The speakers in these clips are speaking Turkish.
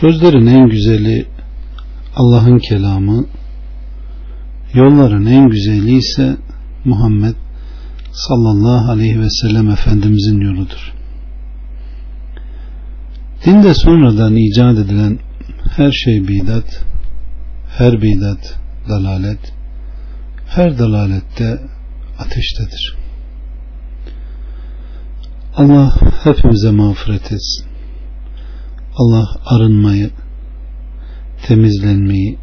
Sözlerin en güzeli Allah'ın kelamı, yolların en güzeli ise Muhammed sallallahu aleyhi ve sellem Efendimizin yoludur. Dinde sonradan icat edilen her şey bidat, her bidat dalalet, her dalalette ateştedir. Allah hepimize mağfiret etsin. Allah arınmayı, temizlenmeyi,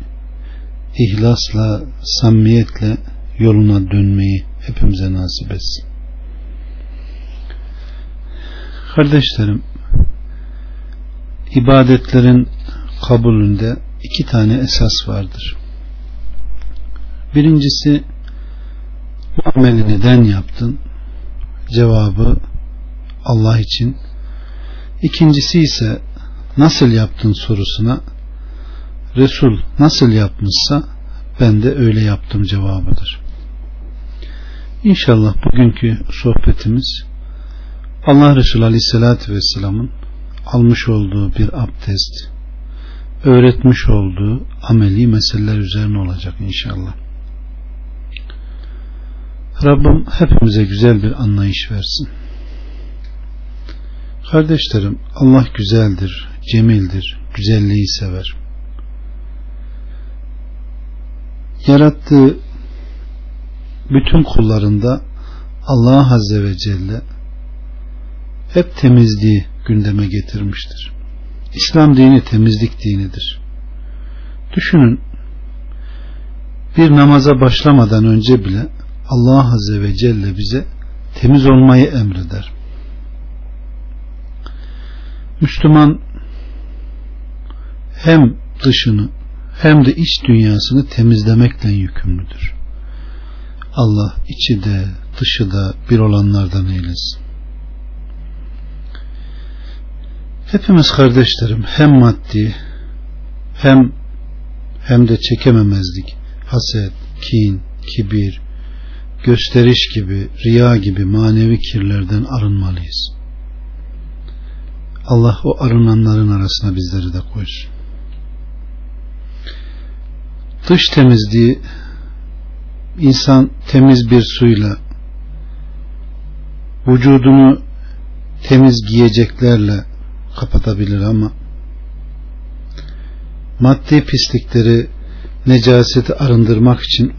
ihlasla, samimiyetle yoluna dönmeyi hepimize nasip etsin. Kardeşlerim, ibadetlerin kabulünde iki tane esas vardır. Birincisi bu ameli neden yaptın? Cevabı Allah için. İkincisi ise nasıl yaptın sorusuna Resul nasıl yapmışsa ben de öyle yaptım cevabıdır. İnşallah bugünkü sohbetimiz Allah Resulü Aleyhisselatü Vesselam'ın almış olduğu bir abdest, öğretmiş olduğu ameli meseleler üzerine olacak inşallah. Rabbim hepimize güzel bir anlayış versin. Kardeşlerim Allah güzeldir, cemildir, güzelliği sever. Yarattığı bütün kullarında Allah Azze ve Celle hep temizliği gündeme getirmiştir. İslam dini temizlik dinidir. Düşünün bir namaza başlamadan önce bile Allah Azze ve Celle bize temiz olmayı emreder. Müslüman hem dışını hem de iç dünyasını temizlemekle yükümlüdür. Allah içi de dışı da bir olanlardan eylesin. Hepimiz kardeşlerim hem maddi hem hem de çekememezlik, haset, kin, kibir, gösteriş gibi, riya gibi manevi kirlerden arınmalıyız. Allah o arınanların arasına bizleri de koysun. Dış temizliği insan temiz bir suyla vücudunu temiz giyeceklerle kapatabilir ama maddi pislikleri necaseti arındırmak için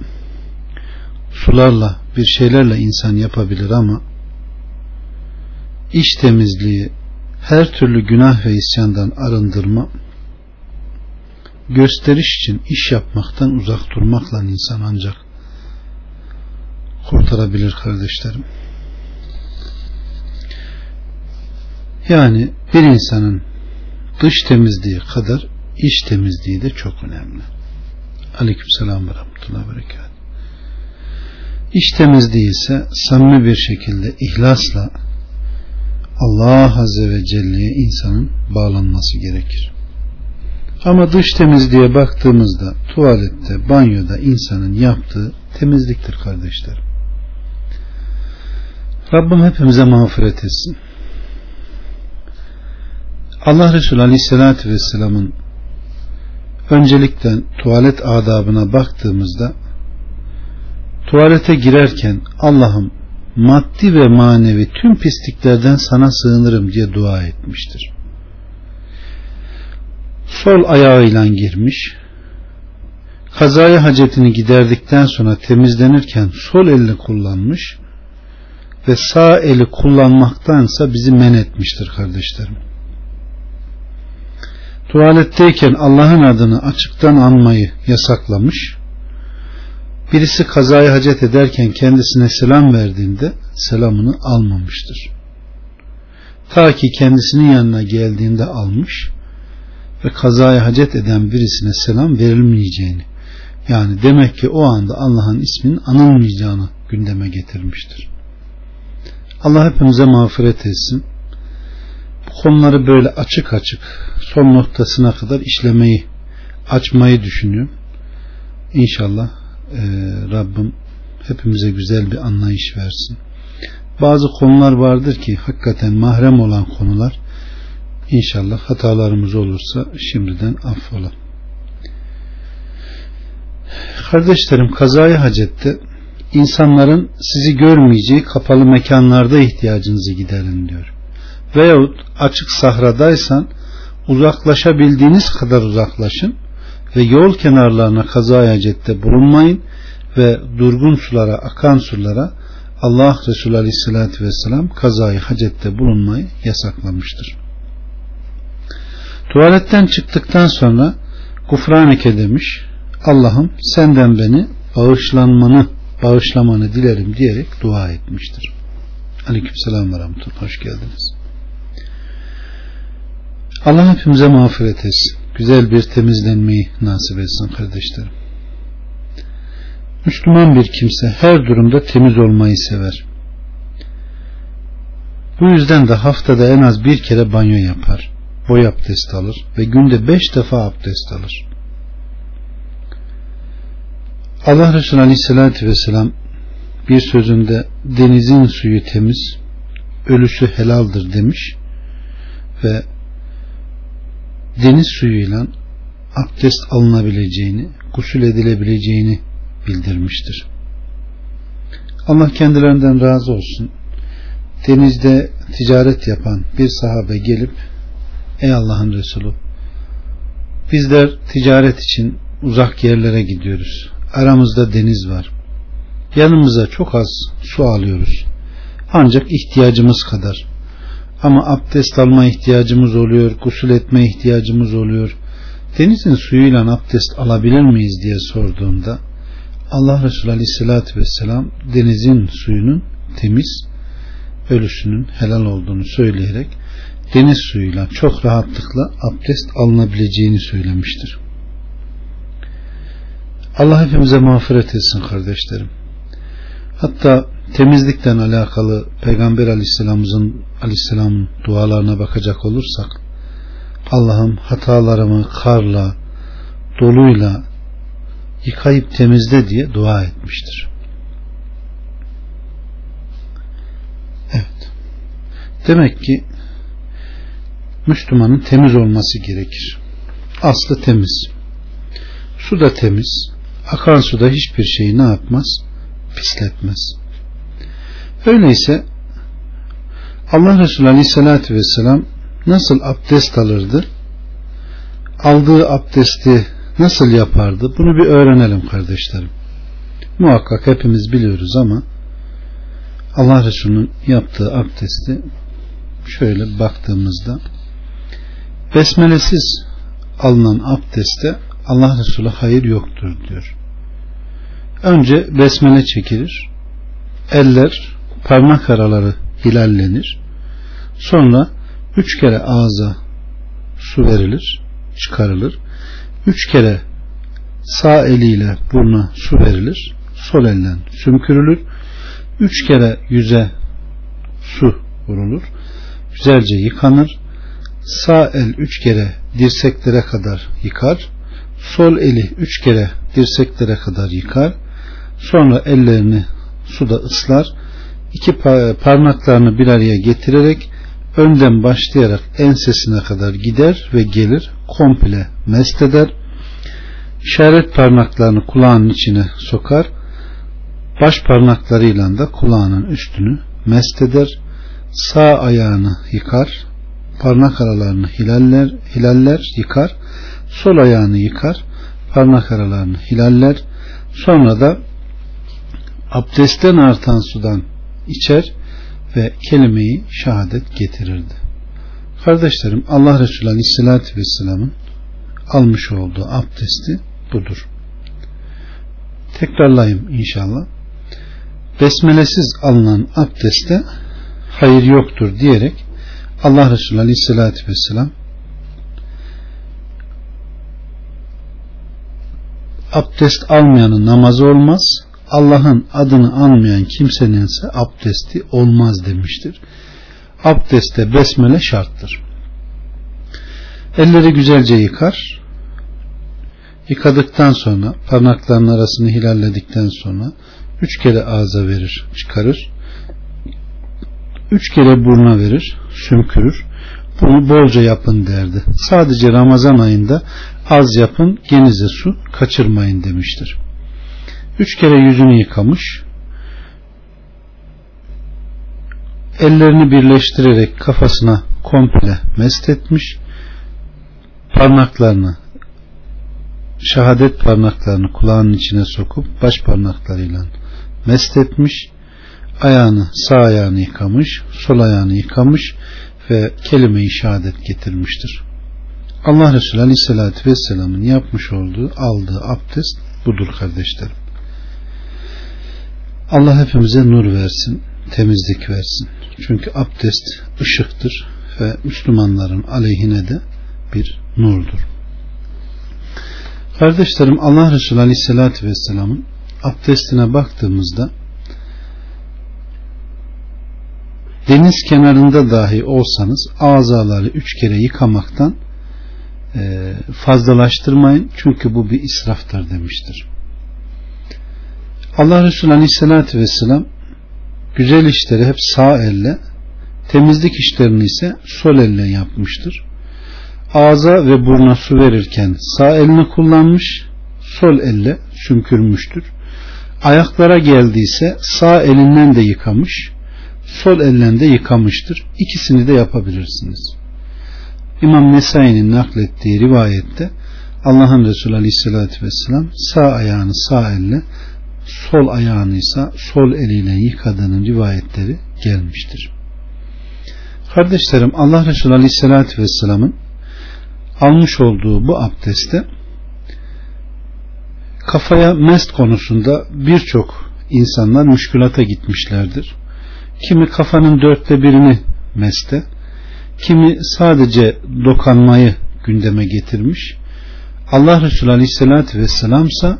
sularla bir şeylerle insan yapabilir ama iş temizliği her türlü günah ve isyandan arındırma gösteriş için iş yapmaktan uzak durmakla insan ancak kurtarabilir kardeşlerim. Yani bir insanın dış temizliği kadar iç temizliği de çok önemli. Aleyküm selam ve rahmetullahi berekat. İç temizliği ise samimi bir şekilde ihlasla Allah Azze ve Celle'ye insanın bağlanması gerekir. Ama dış temizliğe baktığımızda tuvalette, banyoda insanın yaptığı temizliktir kardeşlerim. Rabbim hepimize mağfiret etsin. Allah Resulü Aleyhisselatü Vesselam'ın öncelikle tuvalet adabına baktığımızda tuvalete girerken Allah'ım maddi ve manevi tüm pisliklerden sana sığınırım diye dua etmiştir. Sol ayağıyla girmiş, kazaya hacetini giderdikten sonra temizlenirken sol elini kullanmış ve sağ eli kullanmaktansa bizi men etmiştir kardeşlerim. Tuvaletteyken Allah'ın adını açıktan anmayı yasaklamış. Birisi kazaya hacet ederken kendisine selam verdiğinde selamını almamıştır. Ta ki kendisinin yanına geldiğinde almış ve kazaya hacet eden birisine selam verilmeyeceğini yani demek ki o anda Allah'ın isminin anılmayacağını gündeme getirmiştir. Allah hepimize mağfiret etsin. Bu konuları böyle açık açık son noktasına kadar işlemeyi açmayı düşünüyorum. İnşallah e, Rabbim hepimize güzel bir anlayış versin. Bazı konular vardır ki hakikaten mahrem olan konular İnşallah hatalarımız olursa şimdiden affola. Kardeşlerim kazayı hacette insanların sizi görmeyeceği kapalı mekanlarda ihtiyacınızı giderin diyor. Veyahut açık sahradaysan uzaklaşabildiğiniz kadar uzaklaşın ve yol kenarlarına kazayı hacette bulunmayın ve durgun sulara, akan sulara Allah Resulü Aleyhisselatü Vesselam kazayı hacette bulunmayı yasaklamıştır. Tuvaletten çıktıktan sonra Gufraneke demiş Allah'ım senden beni bağışlanmanı bağışlamanı dilerim diyerek dua etmiştir. Aleykümselam ve rahmetullah. Hoş geldiniz. Allah hepimize mağfiret etsin. Güzel bir temizlenmeyi nasip etsin kardeşlerim. Müslüman bir kimse her durumda temiz olmayı sever. Bu yüzden de haftada en az bir kere banyo yapar boy abdest alır ve günde beş defa abdest alır. Allah Resulü Aleyhisselatü Vesselam bir sözünde denizin suyu temiz, ölüsü helaldir demiş ve deniz suyuyla abdest alınabileceğini, gusül edilebileceğini bildirmiştir. Allah kendilerinden razı olsun. Denizde ticaret yapan bir sahabe gelip Ey Allah'ın Resulü bizler ticaret için uzak yerlere gidiyoruz. Aramızda deniz var. Yanımıza çok az su alıyoruz. Ancak ihtiyacımız kadar. Ama abdest alma ihtiyacımız oluyor, gusül etme ihtiyacımız oluyor. Denizin suyuyla abdest alabilir miyiz diye sorduğumda Allah Resulü Aleyhisselatü Vesselam denizin suyunun temiz, ölüsünün helal olduğunu söyleyerek deniz suyuyla çok rahatlıkla abdest alınabileceğini söylemiştir. Allah hepimize mağfiret etsin kardeşlerim. Hatta temizlikten alakalı Peygamber Aleyhisselam'ın Aleyhisselam'ın dualarına bakacak olursak Allah'ım hatalarımı karla, doluyla yıkayıp temizle diye dua etmiştir. Evet. Demek ki Müslümanın temiz olması gerekir. Aslı temiz. Su da temiz. Akan suda hiçbir şeyi ne yapmaz? Pisletmez. Öyleyse Allah Resulü Aleyhisselatü Vesselam nasıl abdest alırdı? Aldığı abdesti nasıl yapardı? Bunu bir öğrenelim kardeşlerim. Muhakkak hepimiz biliyoruz ama Allah Resulü'nün yaptığı abdesti şöyle baktığımızda Besmelesiz alınan abdeste Allah Resulü hayır yoktur diyor. Önce besmele çekilir. Eller, parmak araları hilallenir. Sonra üç kere ağza su verilir, çıkarılır. Üç kere sağ eliyle buruna su verilir. Sol elle sümkürülür. Üç kere yüze su vurulur. Güzelce yıkanır sağ el üç kere dirseklere kadar yıkar, sol eli üç kere dirseklere kadar yıkar, sonra ellerini suda ıslar, iki parmaklarını bir araya getirerek önden başlayarak ensesine kadar gider ve gelir, komple mest eder, işaret parmaklarını kulağının içine sokar, baş parmaklarıyla da kulağının üstünü mest eder, sağ ayağını yıkar, parmak aralarını hilaller, hilaller yıkar, sol ayağını yıkar, parmak aralarını hilaller, sonra da abdestten artan sudan içer ve kelimeyi şehadet getirirdi. Kardeşlerim Allah Resulü Aleyhisselatü Vesselam'ın almış olduğu abdesti budur. Tekrarlayayım inşallah. Besmelesiz alınan abdeste hayır yoktur diyerek Allah Resulü Aleyhisselatü Vesselam abdest almayanın namazı olmaz Allah'ın adını anmayan kimsenin ise abdesti olmaz demiştir. Abdeste besmele şarttır. Elleri güzelce yıkar. Yıkadıktan sonra parmaklarının arasını hilalledikten sonra üç kere ağza verir, çıkarır. Üç kere buruna verir, sümkürür. Bunu bolca yapın derdi. Sadece Ramazan ayında az yapın, genize su kaçırmayın demiştir. Üç kere yüzünü yıkamış. Ellerini birleştirerek kafasına komple mest etmiş. Parmaklarını şehadet parmaklarını kulağının içine sokup baş parmaklarıyla mest etmiş. Ayağını sağ ayağını yıkamış, sol ayağını yıkamış ve kelime-i şehadet getirmiştir. Allah Resulü Aleyhisselatü Vesselam'ın yapmış olduğu, aldığı abdest budur kardeşlerim. Allah hepimize nur versin, temizlik versin. Çünkü abdest ışıktır ve Müslümanların aleyhine de bir nurdur. Kardeşlerim Allah Resulü Aleyhisselatü Vesselam'ın abdestine baktığımızda deniz kenarında dahi olsanız azaları üç kere yıkamaktan e, fazlalaştırmayın çünkü bu bir israftır demiştir. Allah Resulü Aleyhisselatü Vesselam güzel işleri hep sağ elle temizlik işlerini ise sol elle yapmıştır. Ağza ve buruna su verirken sağ elini kullanmış sol elle sümkürmüştür. Ayaklara geldiyse sağ elinden de yıkamış sol elle de yıkamıştır. İkisini de yapabilirsiniz. İmam Nesai'nin naklettiği rivayette Allah'ın Resulü Aleyhisselatü Vesselam sağ ayağını sağ elle sol ayağını ise sol eliyle yıkadığının rivayetleri gelmiştir. Kardeşlerim Allah Resulü Aleyhisselatü Vesselam'ın almış olduğu bu abdeste kafaya mest konusunda birçok insanlar müşkülata gitmişlerdir. Kimi kafanın dörtte birini meste, kimi sadece dokanmayı gündeme getirmiş. Allah Resulü Aleyhisselatü Vesselam ise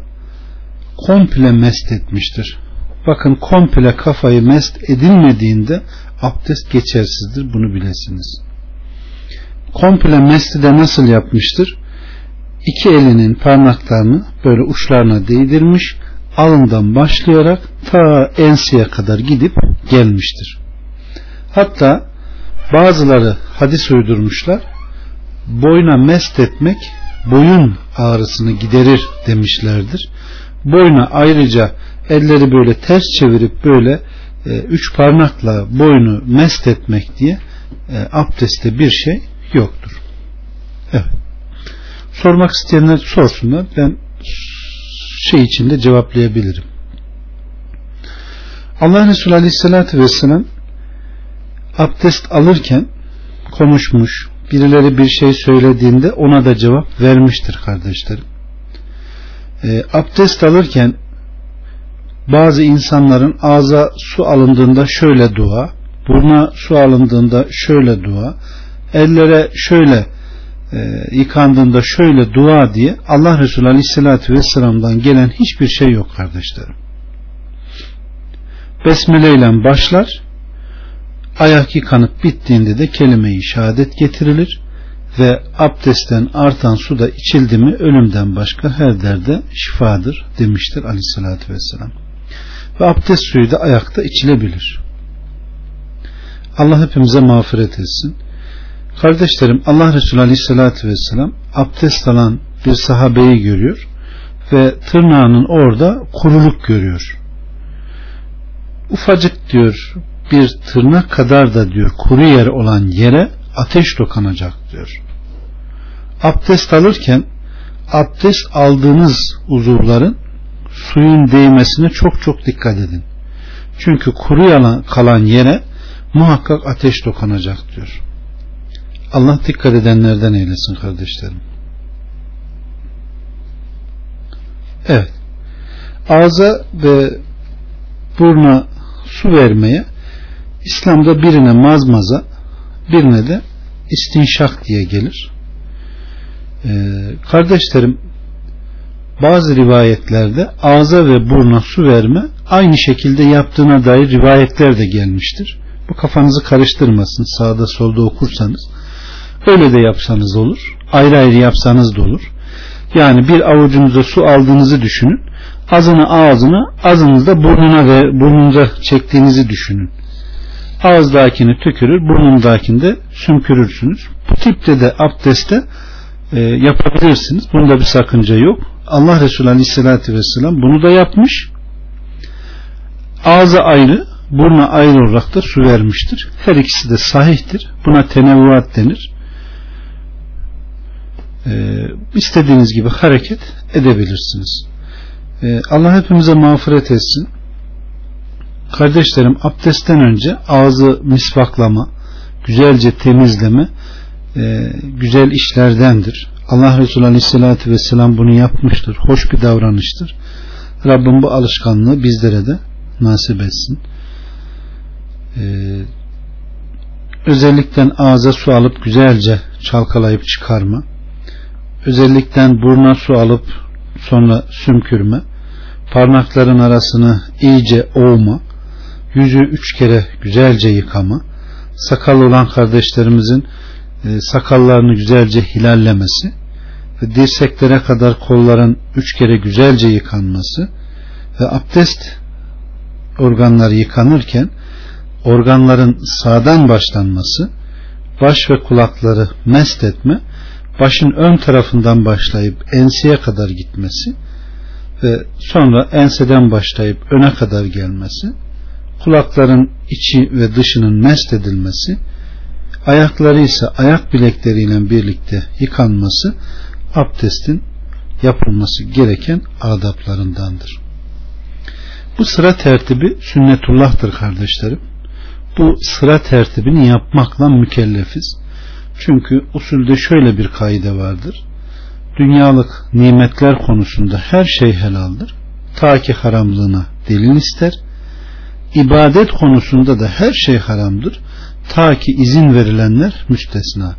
komple mest etmiştir. Bakın komple kafayı mest edilmediğinde abdest geçersizdir bunu bilesiniz. Komple mesti de nasıl yapmıştır? İki elinin parmaklarını böyle uçlarına değdirmiş alından başlayarak ta enseye kadar gidip gelmiştir. Hatta bazıları hadis uydurmuşlar boyuna mest etmek boyun ağrısını giderir demişlerdir. Boyuna ayrıca elleri böyle ters çevirip böyle e, üç parmakla boynu mest etmek diye e, abdestte bir şey yoktur. Evet. Sormak isteyenler sorsunlar. Ben şey içinde cevaplayabilirim. Allah Resulü Aleyhisselatü Vesselam abdest alırken konuşmuş, birileri bir şey söylediğinde ona da cevap vermiştir kardeşlerim. E, abdest alırken bazı insanların ağza su alındığında şöyle dua, burna su alındığında şöyle dua, ellere şöyle e, yıkandığında şöyle dua diye Allah Resulü Aleyhisselatü Vesselam'dan gelen hiçbir şey yok kardeşlerim. Besmele ile başlar ayak yıkanıp bittiğinde de kelime-i şehadet getirilir ve abdestten artan su da içildi mi ölümden başka her derde şifadır demiştir aleyhissalatü vesselam. Ve abdest suyu da ayakta içilebilir. Allah hepimize mağfiret etsin. Kardeşlerim Allah Resulü Aleyhisselatü Vesselam abdest alan bir sahabeyi görüyor ve tırnağının orada kuruluk görüyor. Ufacık diyor bir tırnak kadar da diyor kuru yer olan yere ateş dokanacak diyor. Abdest alırken abdest aldığınız uzuvların suyun değmesine çok çok dikkat edin. Çünkü kuru yalan kalan yere muhakkak ateş dokanacak diyor. Allah dikkat edenlerden eylesin kardeşlerim. Evet. Ağza ve burna su vermeye İslam'da birine mazmaza birine de istinşak diye gelir. Ee, kardeşlerim bazı rivayetlerde ağza ve burna su verme aynı şekilde yaptığına dair rivayetler de gelmiştir. Bu kafanızı karıştırmasın. Sağda solda okursanız. Öyle de yapsanız olur. Ayrı ayrı yapsanız da olur. Yani bir avucunuza su aldığınızı düşünün. Azını ağzına, azını da burnuna ve burnunuza çektiğinizi düşünün. Ağızdakini tükürür, burnundakini de sümkürürsünüz. Bu tipte de abdeste e, yapabilirsiniz. Bunda bir sakınca yok. Allah Resulü Aleyhisselatü Vesselam bunu da yapmış. Ağza ayrı, burna ayrı olarak da su vermiştir. Her ikisi de sahihtir. Buna tenevvuat denir. Ee, istediğiniz gibi hareket edebilirsiniz. Ee, Allah hepimize mağfiret etsin. Kardeşlerim abdestten önce ağzı misvaklama, güzelce temizleme e, güzel işlerdendir. Allah Resulü Aleyhisselatü Vesselam bunu yapmıştır. Hoş bir davranıştır. Rabbim bu alışkanlığı bizlere de nasip etsin. Ee, özellikle ağza su alıp güzelce çalkalayıp çıkarma. Özellikle buruna su alıp sonra sümkürme. Parmakların arasını iyice ovma. Yüzü üç kere güzelce yıkama. Sakal olan kardeşlerimizin e, sakallarını güzelce hilallemesi ve dirseklere kadar kolların üç kere güzelce yıkanması ve abdest organları yıkanırken organların sağdan başlanması baş ve kulakları mest etme başın ön tarafından başlayıp enseye kadar gitmesi ve sonra enseden başlayıp öne kadar gelmesi kulakların içi ve dışının mest edilmesi ayakları ise ayak bilekleriyle birlikte yıkanması abdestin yapılması gereken adaplarındandır. Bu sıra tertibi sünnetullah'tır kardeşlerim. Bu sıra tertibini yapmakla mükellefiz. Çünkü usulde şöyle bir kaide vardır. Dünyalık nimetler konusunda her şey helaldir. Ta ki haramlığına delil ister. İbadet konusunda da her şey haramdır. Ta ki izin verilenler müstesna.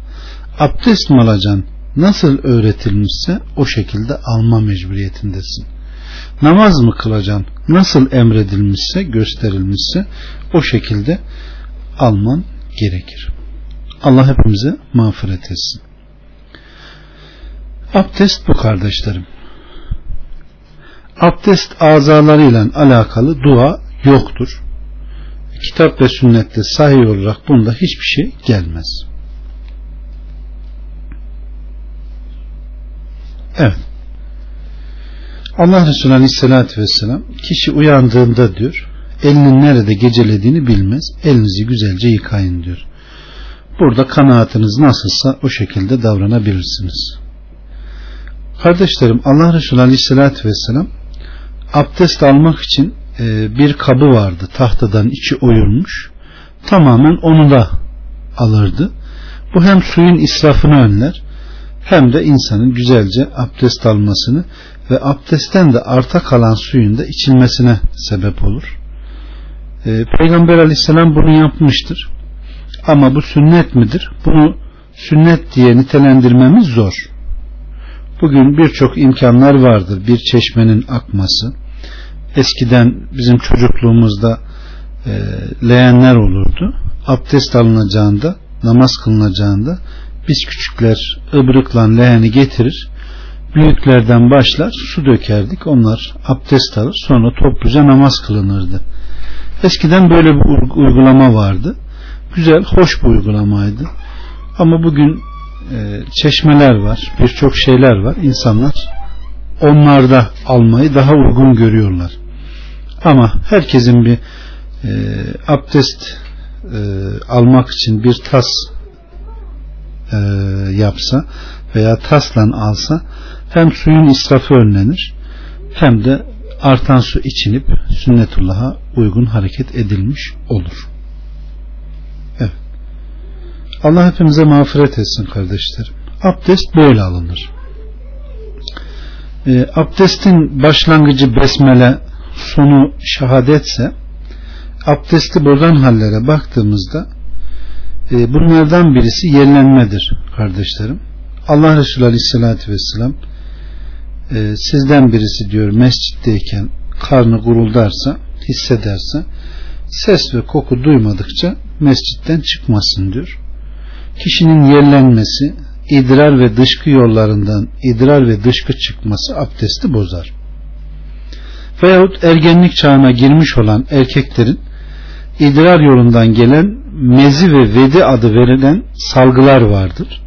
Abdest mi alacaksın? Nasıl öğretilmişse o şekilde alma mecburiyetindesin. Namaz mı kılacaksın? Nasıl emredilmişse, gösterilmişse o şekilde alman gerekir. Allah hepimize mağfiret etsin. Abdest bu kardeşlerim. Abdest azalarıyla alakalı dua yoktur. Kitap ve sünnette sahih olarak bunda hiçbir şey gelmez. Evet. Allah Resulü Aleyhisselatü Vesselam kişi uyandığında diyor elinin nerede gecelediğini bilmez. Elinizi güzelce yıkayın diyor. Burada kanaatiniz nasılsa o şekilde davranabilirsiniz. Kardeşlerim Allah Resulü Aleyhisselatü Vesselam abdest almak için e, bir kabı vardı tahtadan içi oyulmuş tamamen onu da alırdı. Bu hem suyun israfını önler hem de insanın güzelce abdest almasını ve abdestten de arta kalan suyun da içilmesine sebep olur. Ee, Peygamber aleyhisselam bunu yapmıştır. Ama bu sünnet midir? Bunu sünnet diye nitelendirmemiz zor. Bugün birçok imkanlar vardır. Bir çeşmenin akması. Eskiden bizim çocukluğumuzda e, leğenler olurdu. Abdest alınacağında, namaz kılınacağında biz küçükler ıbrıkla leğeni getirir büyüklerden başlar su dökerdik onlar abdest alır sonra topluca namaz kılınırdı eskiden böyle bir uygulama vardı güzel hoş bir uygulamaydı. Ama bugün e, çeşmeler var birçok şeyler var. İnsanlar onlarda almayı daha uygun görüyorlar. Ama herkesin bir e, abdest e, almak için bir tas e, yapsa veya taslan alsa hem suyun israfı önlenir hem de artan su içinip sünnetullah'a uygun hareket edilmiş olur. Allah hepimize mağfiret etsin kardeşlerim. Abdest böyle alınır. E, abdestin başlangıcı besmele sonu şehadetse abdesti bozan hallere baktığımızda e, bunlardan birisi yerlenmedir kardeşlerim. Allah Resulü Aleyhisselatü Vesselam e, sizden birisi diyor mescitteyken karnı guruldarsa hissederse ses ve koku duymadıkça mescitten çıkmasın diyor. Kişinin yerlenmesi, idrar ve dışkı yollarından idrar ve dışkı çıkması abdesti bozar. Veyahut ergenlik çağına girmiş olan erkeklerin idrar yolundan gelen mezi ve vedi adı verilen salgılar vardır.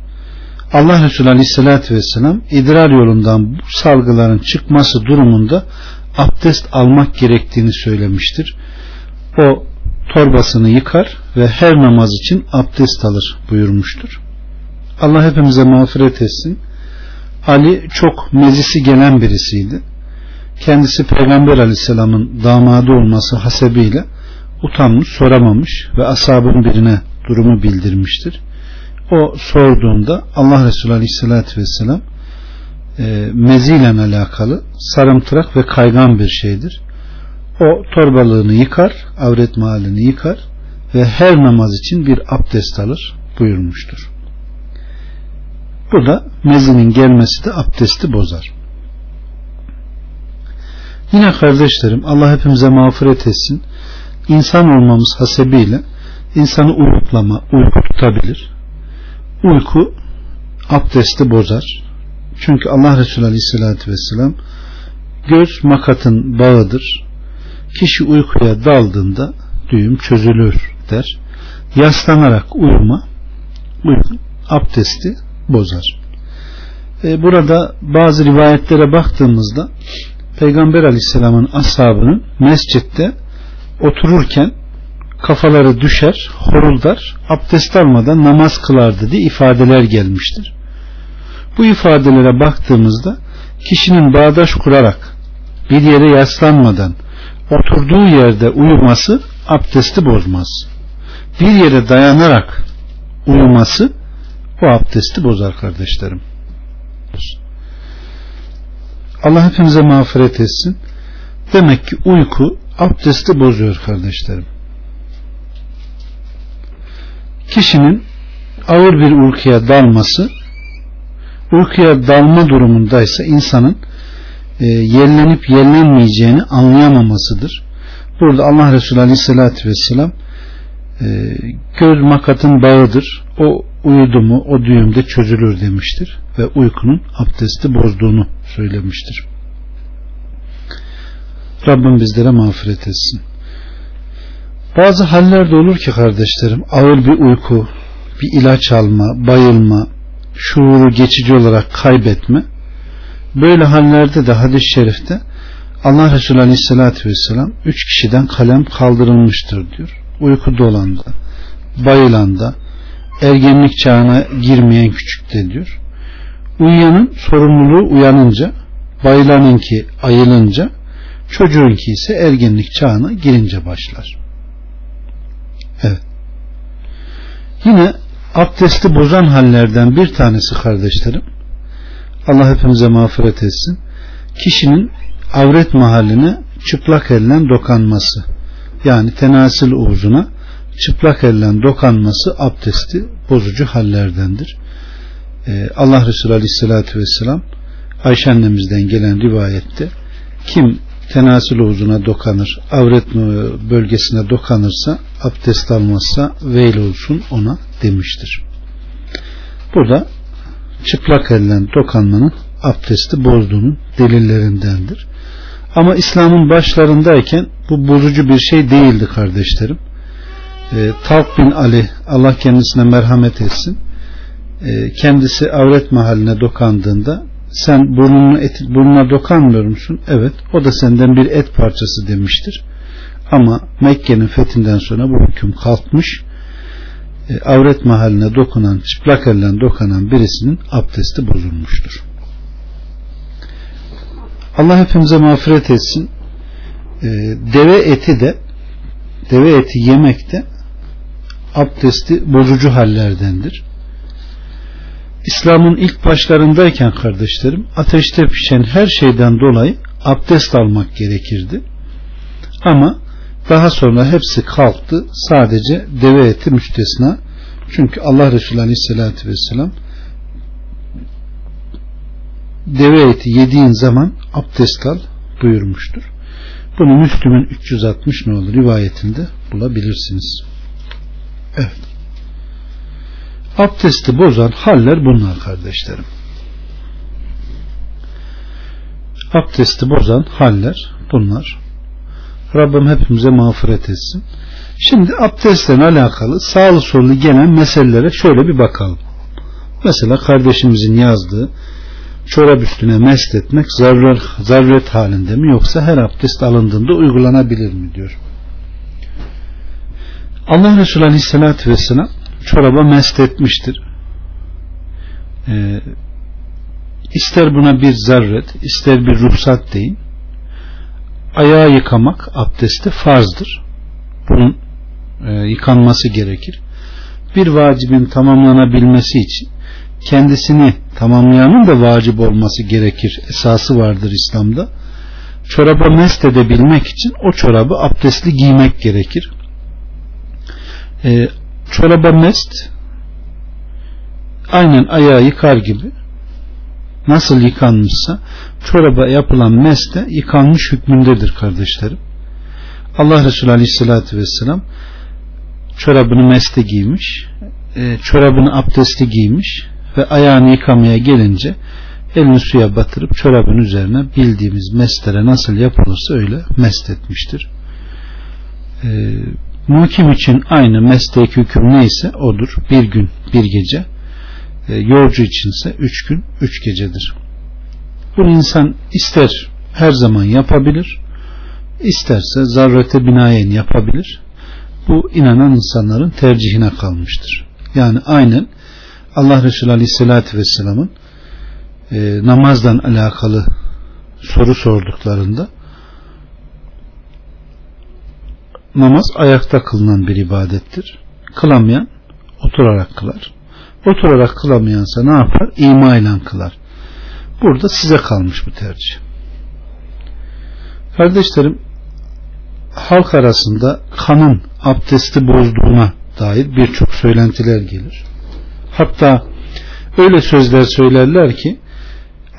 Allah Resulü Aleyhisselatü Vesselam idrar yolundan bu salgıların çıkması durumunda abdest almak gerektiğini söylemiştir. O torbasını yıkar ve her namaz için abdest alır buyurmuştur. Allah hepimize mağfiret etsin. Ali çok mezisi gelen birisiydi. Kendisi Peygamber Aleyhisselam'ın damadı olması hasebiyle utanmış, soramamış ve ashabın birine durumu bildirmiştir. O sorduğunda Allah Resulü Aleyhisselatü Vesselam e, meziyle alakalı sarımtırak ve kaygan bir şeydir. O torbalığını yıkar, avret mahallini yıkar ve her namaz için bir abdest alır buyurmuştur. Bu da mezinin gelmesi de abdesti bozar. Yine kardeşlerim Allah hepimize mağfiret etsin. İnsan olmamız hasebiyle insanı uyuklama, uyku tutabilir. Uyku abdesti bozar. Çünkü Allah Resulü Aleyhisselatü Vesselam göz makatın bağıdır. Kişi uykuya daldığında düğüm çözülür der. Yaslanarak uyuma uyku abdesti bozar. E, burada bazı rivayetlere baktığımızda Peygamber Aleyhisselam'ın ashabının mescitte otururken kafaları düşer, horuldar, abdest almadan namaz kılardı diye ifadeler gelmiştir. Bu ifadelere baktığımızda kişinin bağdaş kurarak bir yere yaslanmadan oturduğu yerde uyuması abdesti bozmaz. Bir yere dayanarak uyuması bu abdesti bozar kardeşlerim. Allah hepimize mağfiret etsin. Demek ki uyku abdesti bozuyor kardeşlerim. Kişinin ağır bir uykuya dalması uykuya dalma durumundaysa insanın e, yerlenip yerlenmeyeceğini anlayamamasıdır. Burada Allah Resulü Aleyhisselatü Vesselam e, göz makatın bağıdır. O uyudu mu o düğümde çözülür demiştir ve uykunun abdesti bozduğunu söylemiştir. Rabbim bizlere mağfiret etsin. Bazı hallerde olur ki kardeşlerim ağır bir uyku, bir ilaç alma, bayılma, şuuru geçici olarak kaybetme böyle hallerde de hadis-i şerifte Allah Resulü Aleyhisselatü Vesselam üç kişiden kalem kaldırılmıştır diyor. Uykuda olan da, da, ergenlik çağına girmeyen küçükte diyor. Uyuyanın sorumluluğu uyanınca, bayılanın ki ayılınca, çocuğun ki ise ergenlik çağına girince başlar. Evet. Yine abdesti bozan hallerden bir tanesi kardeşlerim Allah hepimize mağfiret etsin kişinin avret mahalline çıplak elle dokanması yani tenasil uzuna çıplak elle dokanması abdesti bozucu hallerdendir. Ee, Allah Resulü Aleyhisselatü Vesselam Ayşe annemizden gelen rivayette kim tenasil uzuna dokanır, avret bölgesine dokanırsa, abdest almazsa veil olsun ona demiştir. Burada çıplak elle dokanmanın abdesti bozduğunun delillerindendir. Ama İslam'ın başlarındayken bu bozucu bir şey değildi kardeşlerim. E, Talk bin Ali Allah kendisine merhamet etsin. E, kendisi avret mahaline dokandığında sen burnunu et, burnuna dokanmıyor musun? Evet. O da senden bir et parçası demiştir. Ama Mekke'nin fethinden sonra bu hüküm kalkmış. E, avret mahaline dokunan, çıplak elle dokunan birisinin abdesti bozulmuştur. Allah hepimize mağfiret etsin. E, deve eti de deve eti yemek de abdesti bozucu hallerdendir. İslam'ın ilk başlarındayken kardeşlerim ateşte pişen her şeyden dolayı abdest almak gerekirdi. Ama daha sonra hepsi kalktı. Sadece deve eti müstesna. Çünkü Allah Resulü Aleyhisselatü Vesselam deve eti yediğin zaman abdest al buyurmuştur. Bunu Müslüm'ün 360 nolu rivayetinde bulabilirsiniz. Evet. Abdesti bozan haller bunlar kardeşlerim. Abdesti bozan haller bunlar. Rabbim hepimize mağfiret etsin. Şimdi abdestle alakalı sağlı sollu gelen meselelere şöyle bir bakalım. Mesela kardeşimizin yazdığı çorap üstüne mest etmek zaruret, zaruret halinde mi yoksa her abdest alındığında uygulanabilir mi diyor. Allah Resulü Aleyhisselatü Vesselam çoraba mest etmiştir. Ee, ister buna bir zaruret ister bir ruhsat deyin ayağı yıkamak abdesti farzdır. Bunun e, yıkanması gerekir. Bir vacibin tamamlanabilmesi için kendisini tamamlayanın da vacip olması gerekir. Esası vardır İslam'da. Çoraba mest edebilmek için o çorabı abdestli giymek gerekir. E, çoraba mest aynen ayağı yıkar gibi nasıl yıkanmışsa çoraba yapılan meste yıkanmış hükmündedir kardeşlerim. Allah Resulü Aleyhisselatü Vesselam çorabını meste giymiş, e, çorabını abdesti giymiş ve ayağını yıkamaya gelince elini suya batırıp çorabın üzerine bildiğimiz mestere nasıl yapılırsa öyle mest etmiştir. E, muhkim için aynı mestek hüküm neyse odur. Bir gün bir gece. E, yolcu içinse üç gün üç gecedir. Bunu insan ister her zaman yapabilir, isterse zarrete binayen yapabilir. Bu inanan insanların tercihine kalmıştır. Yani aynen Allah Resulü Aleyhisselatü Vesselam'ın e, namazdan alakalı soru sorduklarında namaz ayakta kılınan bir ibadettir. Kılamayan oturarak kılar. Oturarak kılamayansa ne yapar? İma ile kılar. Burada size kalmış bu tercih. Kardeşlerim halk arasında kanın abdesti bozduğuna dair birçok söylentiler gelir. Hatta öyle sözler söylerler ki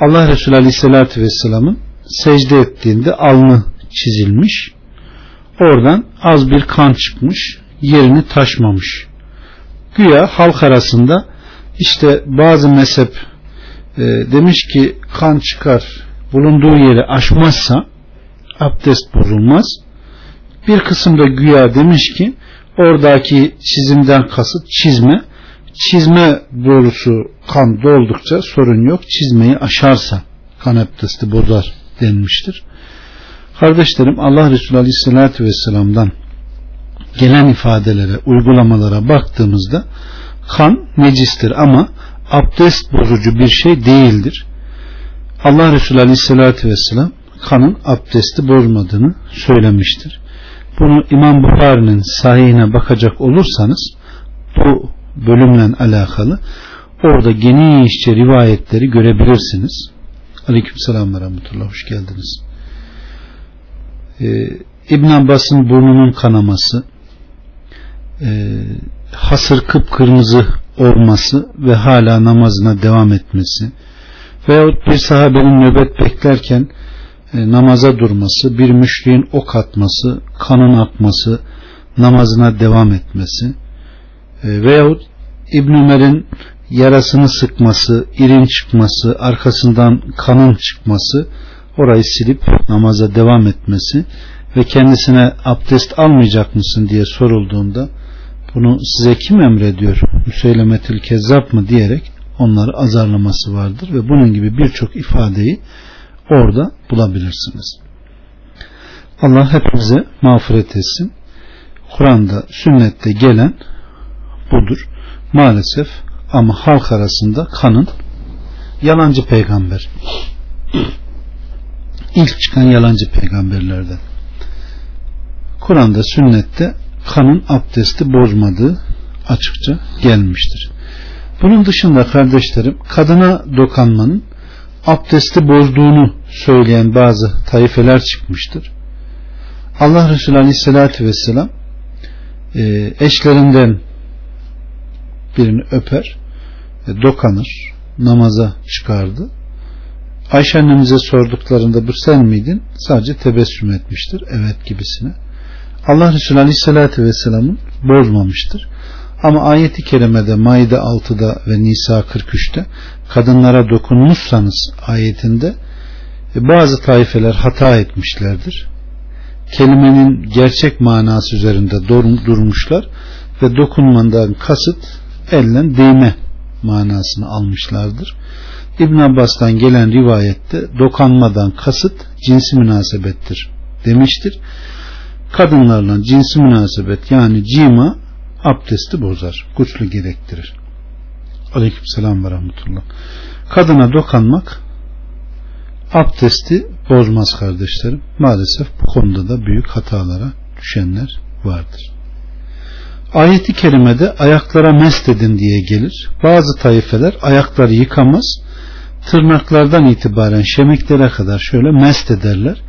Allah Resulü Aleyhisselatü Vesselam'ın secde ettiğinde alnı çizilmiş. Oradan az bir kan çıkmış. Yerini taşmamış. Güya halk arasında işte bazı mezhep e, demiş ki kan çıkar bulunduğu yeri aşmazsa abdest bozulmaz. Bir kısımda güya demiş ki oradaki çizimden kasıt çizme. Çizme borusu kan doldukça sorun yok. Çizmeyi aşarsa kan abdesti bozar denmiştir. Kardeşlerim Allah Resulü Aleyhisselatü Vesselam'dan gelen ifadelere, uygulamalara baktığımızda kan necistir ama abdest bozucu bir şey değildir. Allah Resulü Aleyhisselatü Vesselam kanın abdesti bozmadığını söylemiştir. Bunu İmam Bukhari'nin sahihine bakacak olursanız bu bölümle alakalı orada genişçe rivayetleri görebilirsiniz. Aleyküm selam ve rahmetullah. Hoş geldiniz. Ee, İbn Abbas'ın burnunun kanaması e, hasır kıpkırmızı olması ve hala namazına devam etmesi veyahut bir sahabenin nöbet beklerken e, namaza durması, bir müşriğin ok atması, kanın akması, namazına devam etmesi e, veyahut İbn Ömer'in yarasını sıkması, irin çıkması, arkasından kanın çıkması, orayı silip namaza devam etmesi ve kendisine abdest almayacak mısın diye sorulduğunda bunu size kim emrediyor müseylemetül kezzap mı diyerek onları azarlaması vardır ve bunun gibi birçok ifadeyi orada bulabilirsiniz. Allah hepimize mağfiret etsin. Kur'an'da sünnette gelen budur. Maalesef ama halk arasında kanın yalancı peygamber ilk çıkan yalancı peygamberlerden Kur'an'da sünnette kanın abdesti bozmadığı açıkça gelmiştir. Bunun dışında kardeşlerim kadına dokanmanın abdesti bozduğunu söyleyen bazı taifeler çıkmıştır. Allah Resulü Aleyhisselatü Vesselam e, eşlerinden birini öper, e, dokanır, namaza çıkardı. Ayşe annemize sorduklarında bu sen miydin? Sadece tebessüm etmiştir. Evet gibisine. Allah Resulü Aleyhisselatü Vesselam'ın bozmamıştır. Ama ayeti kerimede Maide 6'da ve Nisa 43'te kadınlara dokunmuşsanız ayetinde e, bazı taifeler hata etmişlerdir. Kelimenin gerçek manası üzerinde durmuşlar ve dokunmandan kasıt elle değme manasını almışlardır. İbn Abbas'tan gelen rivayette dokanmadan kasıt cinsi münasebettir demiştir. Kadınlarla cinsi münasebet yani cima abdesti bozar. Güçlü gerektirir. Aleyküm selam ve rahmetullah. Kadına dokanmak abdesti bozmaz kardeşlerim. Maalesef bu konuda da büyük hatalara düşenler vardır. Ayeti kerimede ayaklara mest edin diye gelir. Bazı taifeler ayakları yıkamaz. Tırnaklardan itibaren şemiklere kadar şöyle mest ederler.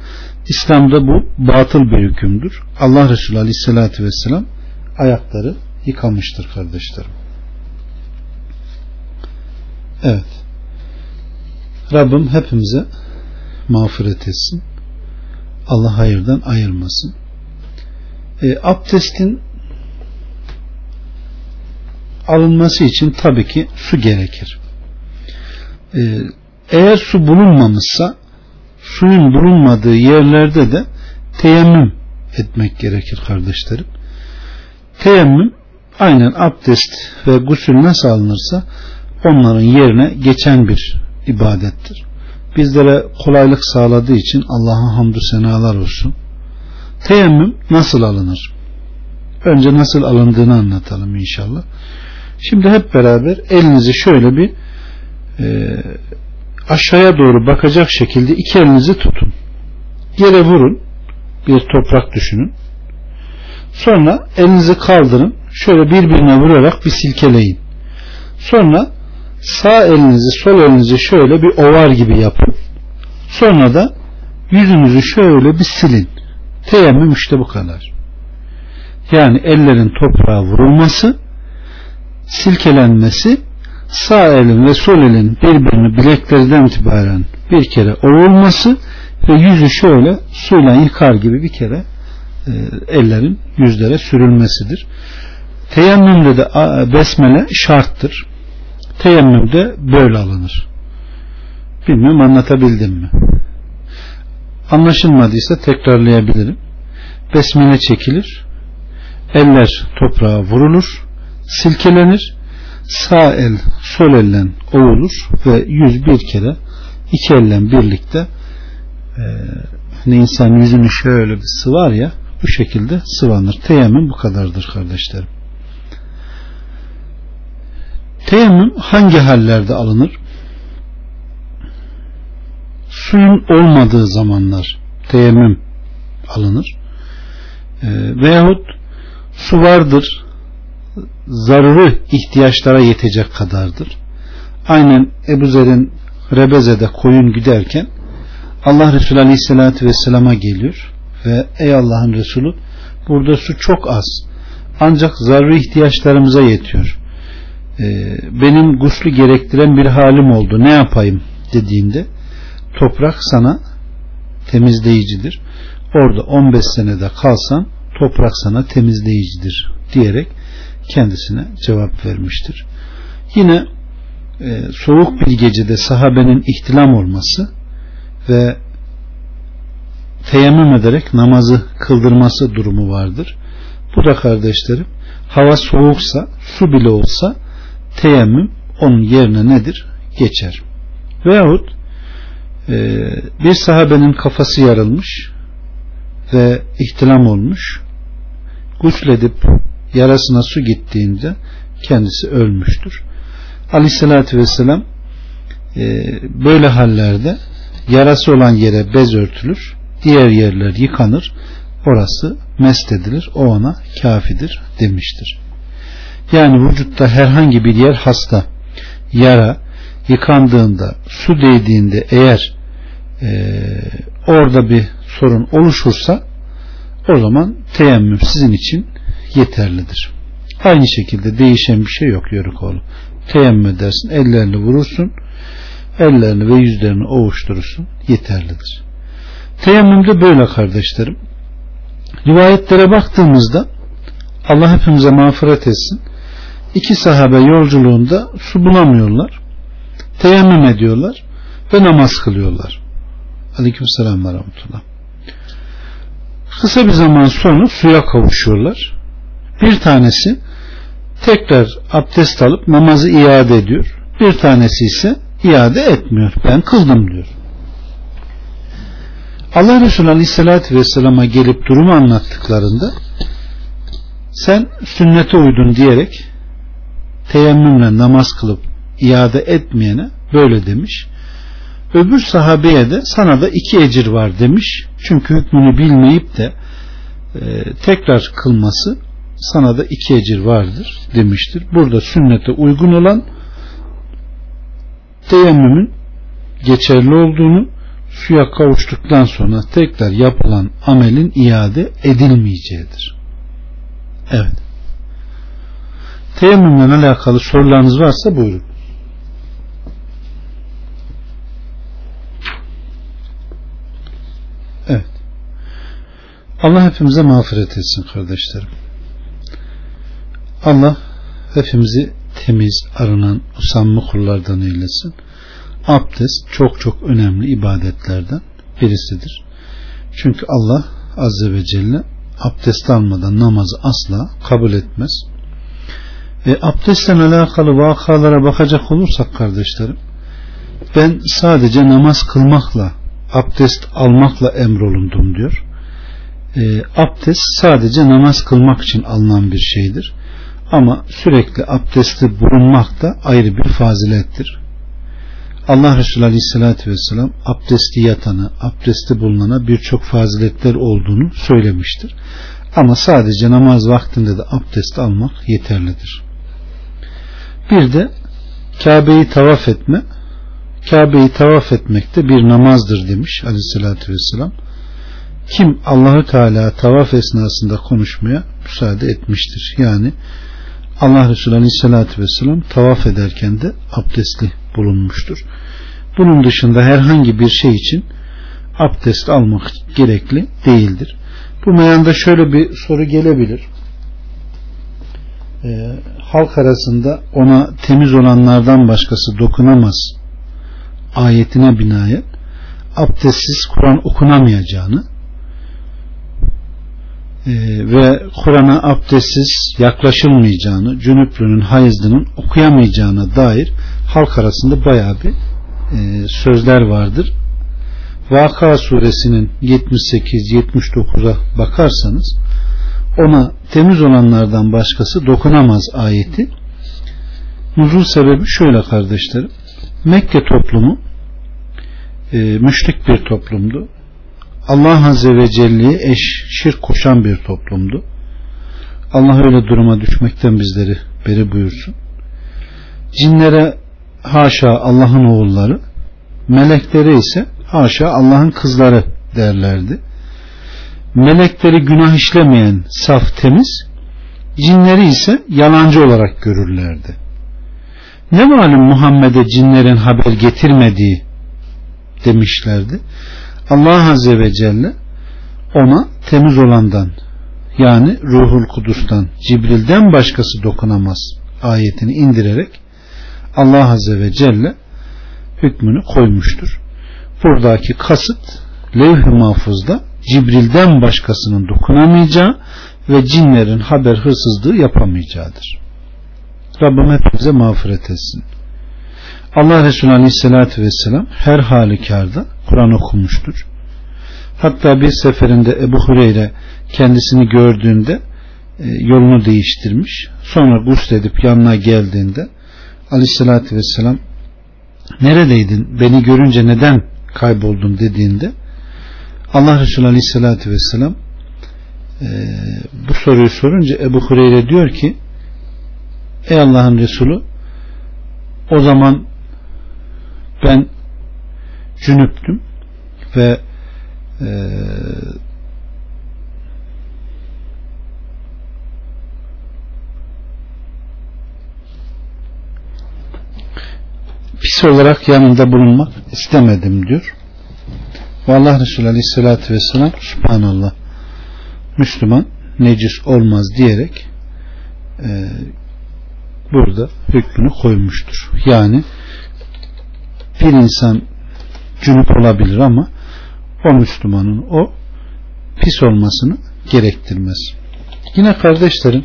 İslam'da bu batıl bir hükümdür. Allah Resulü Aleyhisselatü Vesselam ayakları yıkamıştır kardeşlerim. Evet. Rabbim hepimize mağfiret etsin. Allah hayırdan ayırmasın. E, abdestin alınması için tabii ki su gerekir. E, eğer su bulunmamışsa suyun bulunmadığı yerlerde de teyemmüm etmek gerekir kardeşlerim. Teyemmüm aynen abdest ve gusül nasıl alınırsa onların yerine geçen bir ibadettir. Bizlere kolaylık sağladığı için Allah'a hamdü senalar olsun. Teyemmüm nasıl alınır? Önce nasıl alındığını anlatalım inşallah. Şimdi hep beraber elinizi şöyle bir e, aşağıya doğru bakacak şekilde iki elinizi tutun. Yere vurun. Bir toprak düşünün. Sonra elinizi kaldırın. Şöyle birbirine vurarak bir silkeleyin. Sonra sağ elinizi sol elinizi şöyle bir ovar gibi yapın. Sonra da yüzünüzü şöyle bir silin. Teyemmüm işte bu kadar. Yani ellerin toprağa vurulması, silkelenmesi, sağ elin ve sol elin birbirini bileklerden itibaren bir kere ovulması ve yüzü şöyle suyla yıkar gibi bir kere e, ellerin yüzlere sürülmesidir. Teyemmümde de besmele şarttır. Teyemmümde böyle alınır. Bilmiyorum anlatabildim mi? Anlaşılmadıysa tekrarlayabilirim. Besmele çekilir. Eller toprağa vurulur. Silkelenir. Sağ el sol ellen ovulur ve yüz bir kere iki ellen birlikte e, hani insan yüzünü şöyle bir sıvar ya bu şekilde sıvanır. Teyemmüm bu kadardır kardeşlerim. Teyemmüm hangi hallerde alınır? Suyun olmadığı zamanlar teyemmüm alınır. E, veyahut su vardır zaruri ihtiyaçlara yetecek kadardır. Aynen Ebu Zer'in Rebeze'de koyun giderken Allah Resulü Aleyhisselatü Vesselam'a geliyor ve ey Allah'ın Resulü burada su çok az ancak zaruri ihtiyaçlarımıza yetiyor. Ee, benim guslu gerektiren bir halim oldu ne yapayım dediğinde toprak sana temizleyicidir. Orada 15 senede kalsan toprak sana temizleyicidir diyerek kendisine cevap vermiştir. Yine e, soğuk bir gecede sahabenin ihtilam olması ve teyemmüm ederek namazı kıldırması durumu vardır. Bu da kardeşlerim hava soğuksa su bile olsa teyemmüm onun yerine nedir? Geçer. Veyahut e, bir sahabenin kafası yarılmış ve ihtilam olmuş gusledip yarasına su gittiğinde kendisi ölmüştür. Aleyhissalatü vesselam e, böyle hallerde yarası olan yere bez örtülür, diğer yerler yıkanır, orası mest edilir, o ona kafidir demiştir. Yani vücutta herhangi bir yer hasta, yara yıkandığında, su değdiğinde eğer e, orada bir sorun oluşursa o zaman teyemmüm sizin için yeterlidir. Aynı şekilde değişen bir şey yok yörük oğlu. Teyemmüm edersin, ellerini vurursun ellerini ve yüzlerini ovuşturursun yeterlidir. Teyemmüm de böyle kardeşlerim. Rivayetlere baktığımızda Allah hepimize mağfiret etsin. İki sahabe yolculuğunda su bulamıyorlar. Teyemmüm ediyorlar ve namaz kılıyorlar. Aleyküm selam ve rahmetullah. Kısa bir zaman sonra suya kavuşuyorlar. Bir tanesi tekrar abdest alıp namazı iade ediyor. Bir tanesi ise iade etmiyor. Ben kıldım diyor. Allah Resulü Aleyhisselatü Vesselam'a gelip durumu anlattıklarında sen sünnete uydun diyerek teyemmümle namaz kılıp iade etmeyene böyle demiş. Öbür sahabeye de sana da iki ecir var demiş. Çünkü hükmünü bilmeyip de e, tekrar kılması sana da iki ecir vardır demiştir. Burada sünnete uygun olan teyemmümün geçerli olduğunu suya kavuştuktan sonra tekrar yapılan amelin iade edilmeyeceğidir. Evet. Teyemmümle alakalı sorularınız varsa buyurun. Evet. Allah hepimize mağfiret etsin kardeşlerim. Allah hepimizi temiz, arınan, usanma kullardan eylesin. Abdest çok çok önemli ibadetlerden birisidir. Çünkü Allah Azze ve Celle abdest almadan namazı asla kabul etmez. E, abdestle alakalı vakalara bakacak olursak kardeşlerim ben sadece namaz kılmakla abdest almakla emrolundum diyor. E, abdest sadece namaz kılmak için alınan bir şeydir. Ama sürekli abdestli bulunmak da ayrı bir fazilettir. Allah Resulü Aleyhisselatü Vesselam abdesti yatanı, abdesti bulunana birçok faziletler olduğunu söylemiştir. Ama sadece namaz vaktinde de abdest almak yeterlidir. Bir de Kabe'yi tavaf etme, Kabe'yi tavaf etmek de bir namazdır demiş Aleyhisselatü Vesselam. Kim Allahü Teala tavaf esnasında konuşmaya müsaade etmiştir. Yani Allah Resulü Aleyhisselatü Vesselam tavaf ederken de abdestli bulunmuştur. Bunun dışında herhangi bir şey için abdest almak gerekli değildir. Bu meyanda şöyle bir soru gelebilir. Ee, halk arasında ona temiz olanlardan başkası dokunamaz ayetine binaen abdestsiz Kur'an okunamayacağını ve Kur'an'a abdestsiz yaklaşılmayacağını, cünüplünün, hayızlının okuyamayacağına dair halk arasında bayağı bir e, sözler vardır. Vaka suresinin 78-79'a bakarsanız ona temiz olanlardan başkası dokunamaz ayeti. Nuzul sebebi şöyle kardeşlerim. Mekke toplumu e, müşrik bir toplumdu Allah Azze ve Celle'ye eş şirk koşan bir toplumdu. Allah öyle duruma düşmekten bizleri beri buyursun. Cinlere haşa Allah'ın oğulları meleklere ise haşa Allah'ın kızları derlerdi. Melekleri günah işlemeyen saf temiz cinleri ise yalancı olarak görürlerdi. Ne malum Muhammed'e cinlerin haber getirmediği demişlerdi Allah Azze ve Celle ona temiz olandan yani Ruhul Kudus'tan Cibril'den başkası dokunamaz ayetini indirerek Allah Azze ve Celle hükmünü koymuştur. Buradaki kasıt levh-i mahfuzda Cibril'den başkasının dokunamayacağı ve cinlerin haber hırsızlığı yapamayacağıdır. Rabbim hepimize mağfiret etsin. Allah Resulü Aleyhisselatü Vesselam her halükarda Kur'an okumuştur. Hatta bir seferinde Ebu Hureyre kendisini gördüğünde e, yolunu değiştirmiş. Sonra gusledip yanına geldiğinde Aleyhisselatü Vesselam neredeydin beni görünce neden kayboldun dediğinde Allah Resulü Aleyhisselatü Vesselam e, bu soruyu sorunca Ebu Hureyre diyor ki ey Allah'ın Resulü o zaman ben cünüptüm ve e, pis olarak yanında bulunmak istemedim diyor. Ve Allah Resulü Aleyhisselatü Vesselam Subhanallah Müslüman necis olmaz diyerek e, burada hükmünü koymuştur. Yani bir insan cünüp olabilir ama o Müslümanın o pis olmasını gerektirmez. Yine kardeşlerim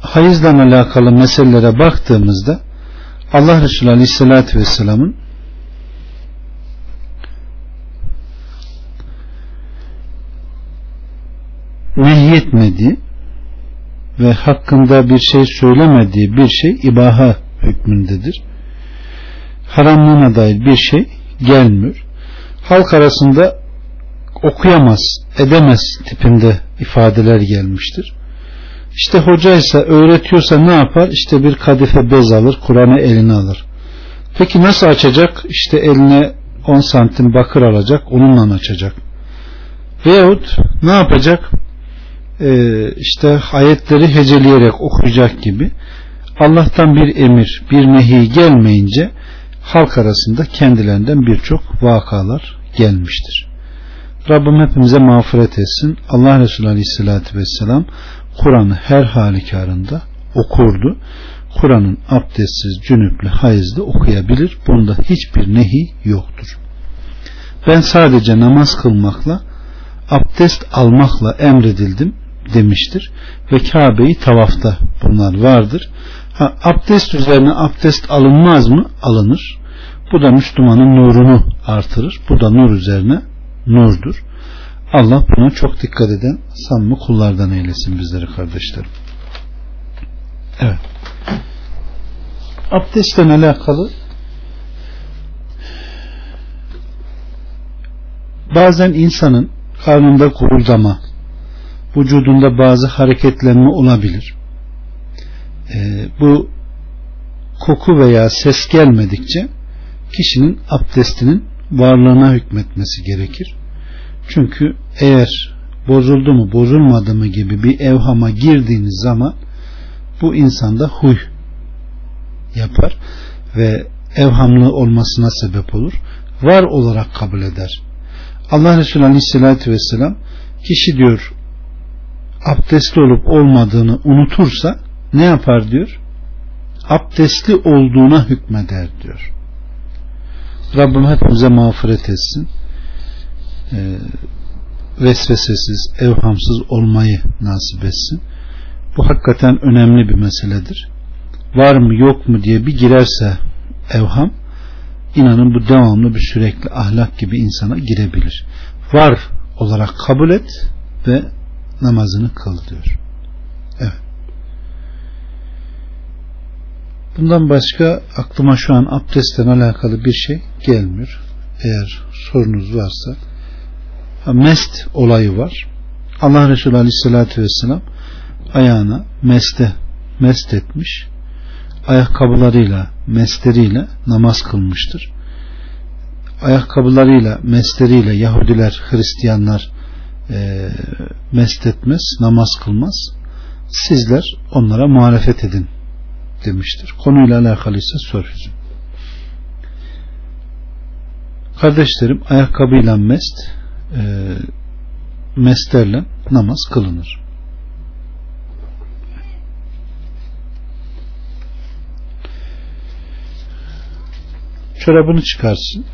hayızla alakalı meselelere baktığımızda Allah Resulü Aleyhisselatü Vesselam'ın nehyetmediği ve hakkında bir şey söylemediği bir şey ibaha hükmündedir. Haramlığına dair bir şey gelmiyor. Halk arasında okuyamaz, edemez tipinde ifadeler gelmiştir. İşte hocaysa öğretiyorsa ne yapar? İşte bir kadife bez alır, Kur'an'ı eline alır. Peki nasıl açacak? İşte eline 10 santim bakır alacak, onunla açacak. Veyahut ne yapacak? Ee, işte ayetleri heceleyerek okuyacak gibi. Allah'tan bir emir, bir nehi gelmeyince halk arasında kendilerinden birçok vakalar gelmiştir. Rabbim hepimize mağfiret etsin. Allah Resulü Aleyhisselatü Vesselam Kur'an'ı her halükarında okurdu. Kur'an'ın abdestsiz, cünüple, hayızlı okuyabilir. Bunda hiçbir nehi yoktur. Ben sadece namaz kılmakla, abdest almakla emredildim demiştir. Ve Kabe'yi tavafta bunlar vardır. Ha, abdest üzerine abdest alınmaz mı? Alınır. Bu da Müslümanın nurunu artırır. Bu da nur üzerine nurdur. Allah buna çok dikkat eden samimi kullardan eylesin bizleri kardeşlerim. Evet. Abdestle alakalı bazen insanın karnında kuruldama, vücudunda bazı hareketlenme olabilir. Ee, bu koku veya ses gelmedikçe kişinin abdestinin varlığına hükmetmesi gerekir. Çünkü eğer bozuldu mu bozulmadı mı gibi bir evhama girdiğiniz zaman bu insanda huy yapar ve evhamlı olmasına sebep olur. Var olarak kabul eder. Allah Resulü Aleyhisselatü Vesselam kişi diyor abdestli olup olmadığını unutursa ne yapar diyor? Abdestli olduğuna hükmeder diyor. Rabbim hepimize mağfiret etsin. Ee, vesvesesiz, evhamsız olmayı nasip etsin. Bu hakikaten önemli bir meseledir. Var mı yok mu diye bir girerse evham, inanın bu devamlı bir sürekli ahlak gibi insana girebilir. Var olarak kabul et ve namazını kıl diyor. Evet. Bundan başka aklıma şu an abdestten alakalı bir şey gelmiyor. Eğer sorunuz varsa mest olayı var. Allah Resulü Aleyhisselatü Vesselam ayağına meste mest etmiş. Ayakkabılarıyla, mesteriyle namaz kılmıştır. Ayakkabılarıyla, mesteriyle Yahudiler, Hristiyanlar e, mest etmez, namaz kılmaz. Sizler onlara muhalefet edin demiştir. Konuyla alakalıysa soracağım. Kardeşlerim ayakkabıyla mest e, mesterle namaz kılınır. Çorabını çıkarsın.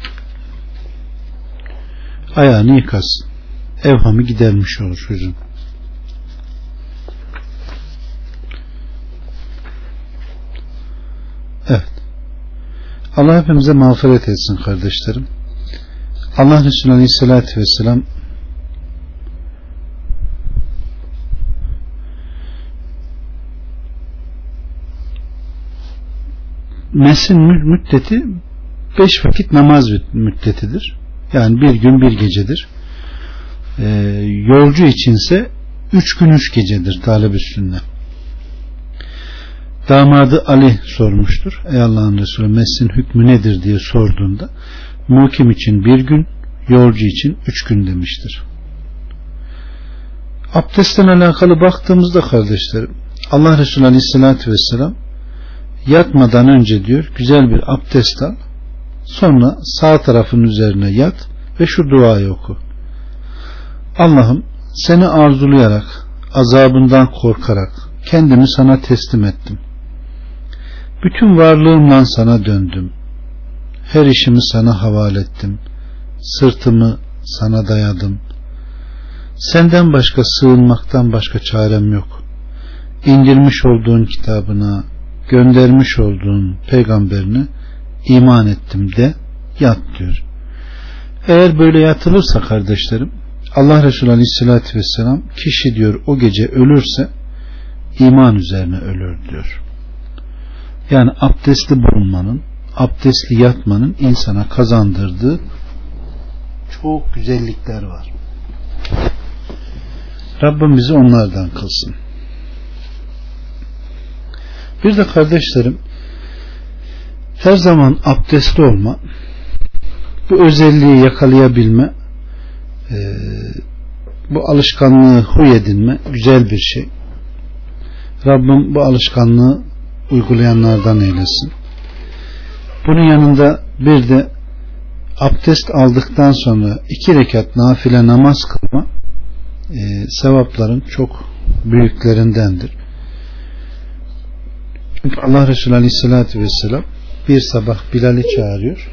Ayağını yıkasın. Evhamı gidermiş olur çocuğun. Evet. Allah hepimize mağfiret etsin kardeşlerim. Allah Resulü Aleyhisselatü Vesselam mesin müddeti beş vakit namaz müddetidir. Yani bir gün bir gecedir. Ee, yolcu içinse üç gün üç gecedir talep üstünde. Damadı Ali sormuştur. Ey Allah'ın Resulü mesin hükmü nedir diye sorduğunda mukim için bir gün, yolcu için üç gün demiştir. Abdestten alakalı baktığımızda kardeşlerim, Allah Resulü Aleyhisselatü Vesselam yatmadan önce diyor güzel bir abdest al. Sonra sağ tarafın üzerine yat ve şu duayı oku. Allah'ım seni arzulayarak, azabından korkarak kendimi sana teslim ettim. Bütün varlığımla sana döndüm. Her işimi sana havale ettim. Sırtımı sana dayadım. Senden başka sığınmaktan başka çarem yok. İndirmiş olduğun kitabına, göndermiş olduğun peygamberine iman ettim de yat diyor. Eğer böyle yatılırsa kardeşlerim Allah Resulü Aleyhisselatü Vesselam kişi diyor o gece ölürse iman üzerine ölür diyor. Yani abdestli bulunmanın, abdestli yatmanın insana kazandırdığı çok güzellikler var. Rabbim bizi onlardan kılsın. Bir de kardeşlerim her zaman abdestli olma bu özelliği yakalayabilme e, bu alışkanlığı huy edinme güzel bir şey. Rabbim bu alışkanlığı uygulayanlardan eylesin. Bunun yanında bir de abdest aldıktan sonra iki rekat nafile namaz kılma e, sevapların çok büyüklerindendir. Çünkü Allah Resulü Aleyhisselatü Vesselam bir sabah Bilal'i çağırıyor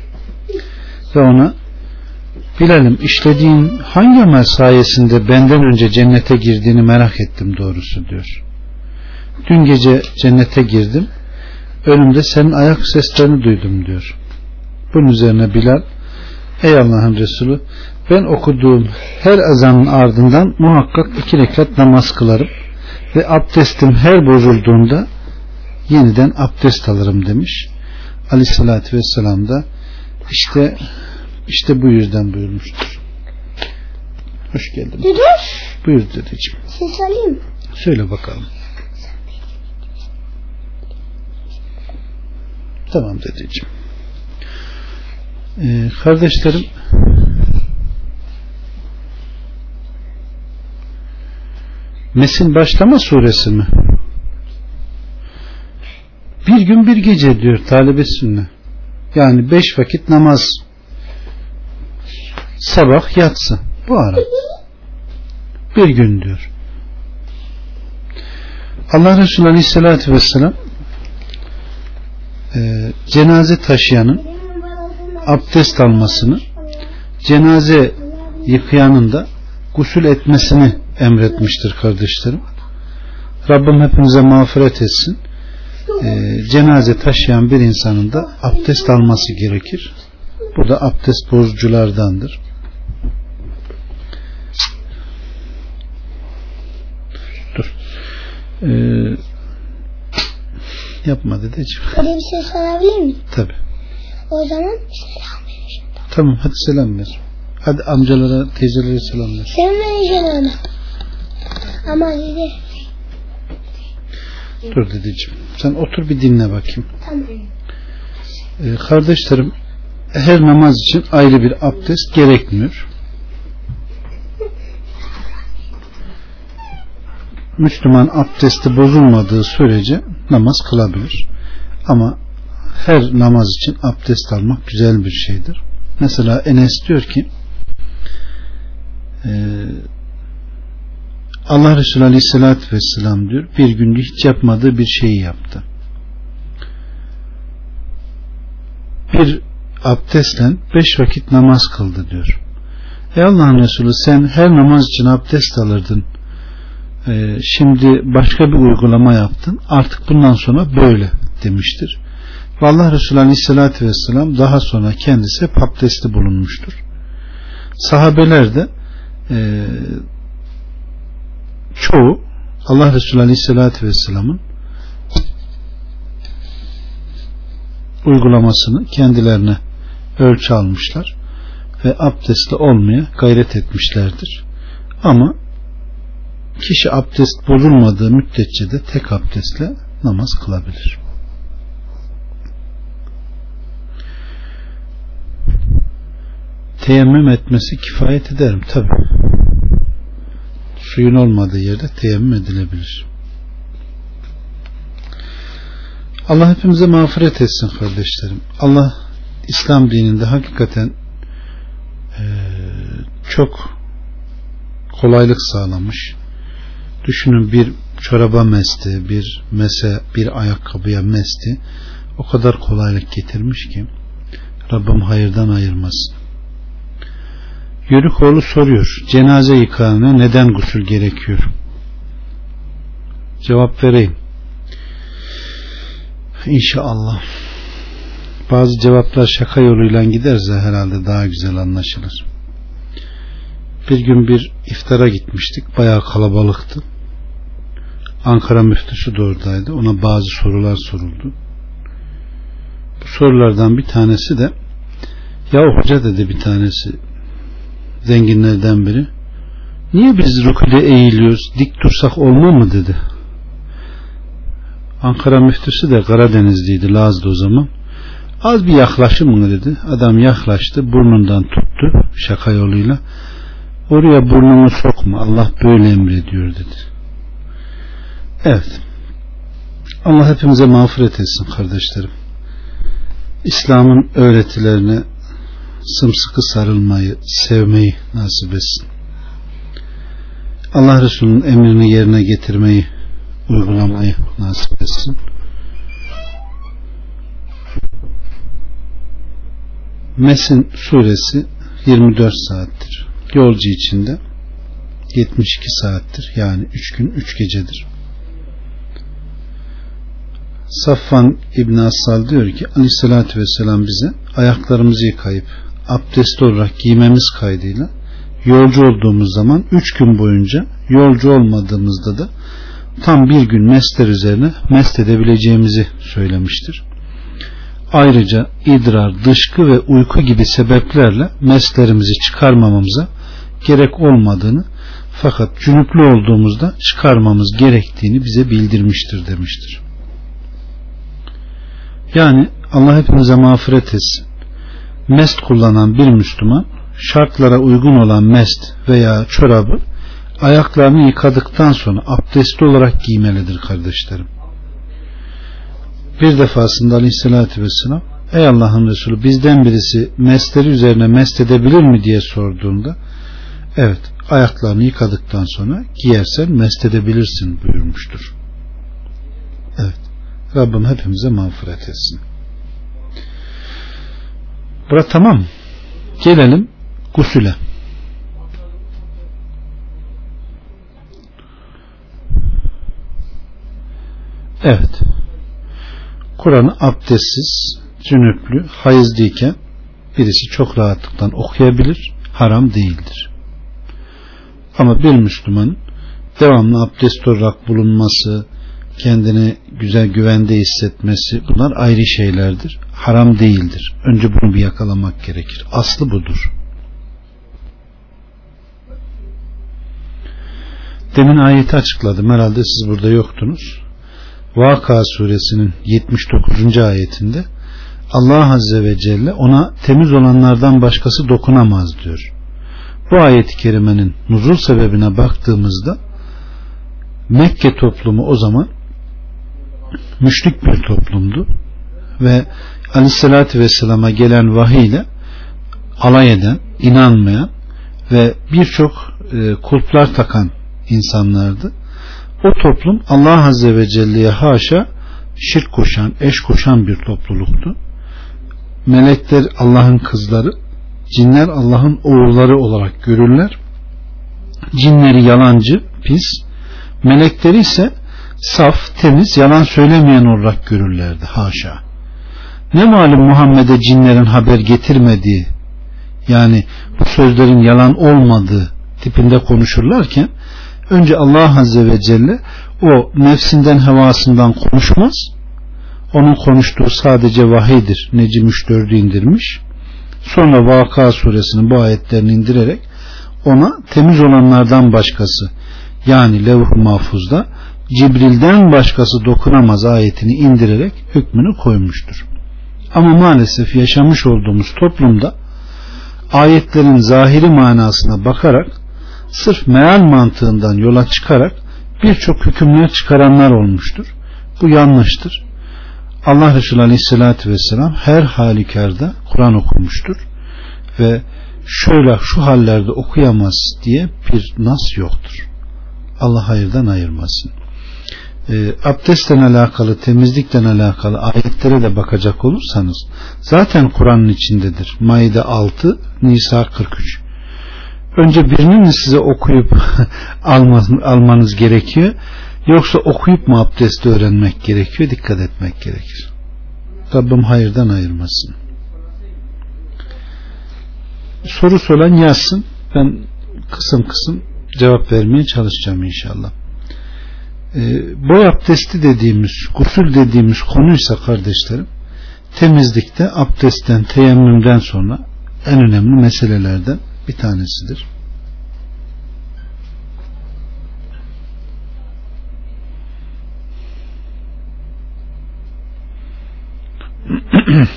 ve ona Bilal'im işlediğin hangi amel sayesinde benden önce cennete girdiğini merak ettim doğrusu diyor. Dün gece cennete girdim önümde senin ayak seslerini duydum diyor. Bunun üzerine Bilal ey Allah'ın Resulü ben okuduğum her ezanın ardından muhakkak iki rekat namaz kılarım ve abdestim her bozulduğunda yeniden abdest alırım demiş. Aleyhissalatü vesselam da işte işte bu yüzden buyurmuştur. Hoş geldin. Buyur dedeciğim. Ses alayım. Söyle bakalım. Tamam dedeciğim. Ee, kardeşlerim Mesin başlama suresi mi? Bir gün bir gece diyor talebesine. Yani beş vakit namaz sabah yatsı bu ara. Bir gün diyor. Allah Resulü Aleyhisselatü Vesselam e, cenaze taşıyanın abdest almasını cenaze yıkayanın da gusül etmesini emretmiştir kardeşlerim. Rabbim hepimize mağfiret etsin. E, cenaze taşıyan bir insanın da abdest alması gerekir. Bu da abdest bozuculardandır. Dur. Ee, yapma dedeciğim. Öyle bir şey sorabilir miyim? Tabi. O zaman selam vereceğim. Tamam hadi selam ver. Hadi amcalara, teyzelere selam ver. Sen vereceksin ona. Ama dedi. Dur dedeciğim. Sen otur bir dinle bakayım. Tamam. Ee, kardeşlerim her namaz için ayrı bir abdest gerekmiyor. Müslüman abdesti bozulmadığı sürece namaz kılabilir. Ama her namaz için abdest almak güzel bir şeydir. Mesela Enes diyor ki e, Allah Resulü Aleyhisselatü Vesselam diyor bir günde hiç yapmadığı bir şeyi yaptı. Bir abdestle beş vakit namaz kıldı diyor. Ey Allah'ın Resulü sen her namaz için abdest alırdın. Ee, şimdi başka bir uygulama yaptın. Artık bundan sonra böyle demiştir. Ve Allah Resulü Aleyhisselatü Vesselam daha sonra kendisi hep abdestli bulunmuştur. Sahabeler de e, çoğu Allah Resulü Aleyhisselatü Vesselam'ın uygulamasını kendilerine ölçü almışlar ve abdestli olmaya gayret etmişlerdir. Ama kişi abdest bozulmadığı müddetçe de tek abdestle namaz kılabilir. Teyemmüm etmesi kifayet ederim tabi. Suyun olmadığı yerde teyemmüm edilebilir. Allah hepimize mağfiret etsin kardeşlerim. Allah İslam dininde hakikaten e, çok kolaylık sağlamış. Düşünün bir çoraba mesti, bir mese, bir ayakkabıya mesti o kadar kolaylık getirmiş ki Rabbim hayırdan ayırmasın. Yörükoğlu soruyor. Cenaze yıkanına neden gusül gerekiyor? Cevap vereyim. İnşallah. Bazı cevaplar şaka yoluyla giderse herhalde daha güzel anlaşılır. Bir gün bir iftara gitmiştik. Bayağı kalabalıktı. Ankara müftüsü de oradaydı. Ona bazı sorular soruldu. Bu sorulardan bir tanesi de ya hoca dedi bir tanesi zenginlerden biri niye biz rüküde eğiliyoruz dik dursak olma mı dedi Ankara müftüsü de Karadenizliydi Laz'dı o zaman az bir yaklaşım mı dedi adam yaklaştı burnundan tuttu şaka yoluyla oraya burnunu sokma Allah böyle emrediyor dedi evet Allah hepimize mağfiret etsin kardeşlerim İslam'ın öğretilerine sımsıkı sarılmayı, sevmeyi nasip etsin. Allah Resulü'nün emrini yerine getirmeyi, uygulamayı nasip etsin. Mesin suresi 24 saattir. Yolcu içinde 72 saattir. Yani 3 gün 3 gecedir. Safvan İbn Assal diyor ki aleyhissalatü vesselam bize ayaklarımızı yıkayıp abdest olarak giymemiz kaydıyla yolcu olduğumuz zaman üç gün boyunca yolcu olmadığımızda da tam bir gün mesler üzerine mest edebileceğimizi söylemiştir. Ayrıca idrar, dışkı ve uyku gibi sebeplerle meslerimizi çıkarmamamıza gerek olmadığını fakat cünüplü olduğumuzda çıkarmamız gerektiğini bize bildirmiştir demiştir. Yani Allah hepimize mağfiret etsin. Mest kullanan bir Müslüman şartlara uygun olan mest veya çorabı ayaklarını yıkadıktan sonra abdestli olarak giymelidir kardeşlerim. Bir defasında aleyhissalatü vesselam Ey Allah'ın Resulü bizden birisi mestleri üzerine mest edebilir mi diye sorduğunda evet ayaklarını yıkadıktan sonra giyersen mest edebilirsin buyurmuştur. Evet. Rabbim hepimize mağfiret etsin. Bura tamam. Gelelim gusüle. Evet. Kur'an'ı abdestsiz, cünüplü, hayızlıyken birisi çok rahatlıkla okuyabilir, haram değildir. Ama bir Müslüman devamlı abdest olarak bulunması, kendini güzel güvende hissetmesi bunlar ayrı şeylerdir. Haram değildir. Önce bunu bir yakalamak gerekir. Aslı budur. Demin ayeti açıkladım. Herhalde siz burada yoktunuz. Vaka suresinin 79. ayetinde Allah Azze ve Celle ona temiz olanlardan başkası dokunamaz diyor. Bu ayet-i kerimenin nuzul sebebine baktığımızda Mekke toplumu o zaman müşrik bir toplumdu ve aleyhissalatü vesselama gelen vahiy ile alay eden, inanmayan ve birçok e, kulplar takan insanlardı. O toplum Allah Azze ve Celle'ye haşa şirk koşan, eş koşan bir topluluktu. Melekler Allah'ın kızları, cinler Allah'ın oğulları olarak görürler. Cinleri yalancı, pis, melekleri ise saf, temiz, yalan söylemeyen olarak görürlerdi. Haşa. Ne malum Muhammed'e cinlerin haber getirmediği, yani bu sözlerin yalan olmadığı tipinde konuşurlarken önce Allah Azze ve Celle o nefsinden hevasından konuşmaz. Onun konuştuğu sadece vahiydir. Necim 3 indirmiş. Sonra Vaka suresinin bu ayetlerini indirerek ona temiz olanlardan başkası yani levh-u mahfuzda Cibril'den başkası dokunamaz ayetini indirerek hükmünü koymuştur. Ama maalesef yaşamış olduğumuz toplumda ayetlerin zahiri manasına bakarak sırf meal mantığından yola çıkarak birçok hükümler çıkaranlar olmuştur. Bu yanlıştır. Allah Resulü Aleyhisselatü Vesselam her halükarda Kur'an okumuştur ve şöyle şu hallerde okuyamaz diye bir nas yoktur. Allah hayırdan ayırmasın. E, abdestle alakalı, temizlikle alakalı ayetlere de bakacak olursanız zaten Kur'an'ın içindedir. Maide 6, Nisa 43. Önce birini mi size okuyup almanız gerekiyor yoksa okuyup mu abdesti öğrenmek gerekiyor? Dikkat etmek gerekir. Rabbim hayırdan ayırmasın. Soru soran yazsın. Ben kısım kısım cevap vermeye çalışacağım inşallah. E, boy abdesti dediğimiz, gusül dediğimiz konuysa kardeşlerim, temizlikte abdestten, teyemmümden sonra en önemli meselelerden bir tanesidir.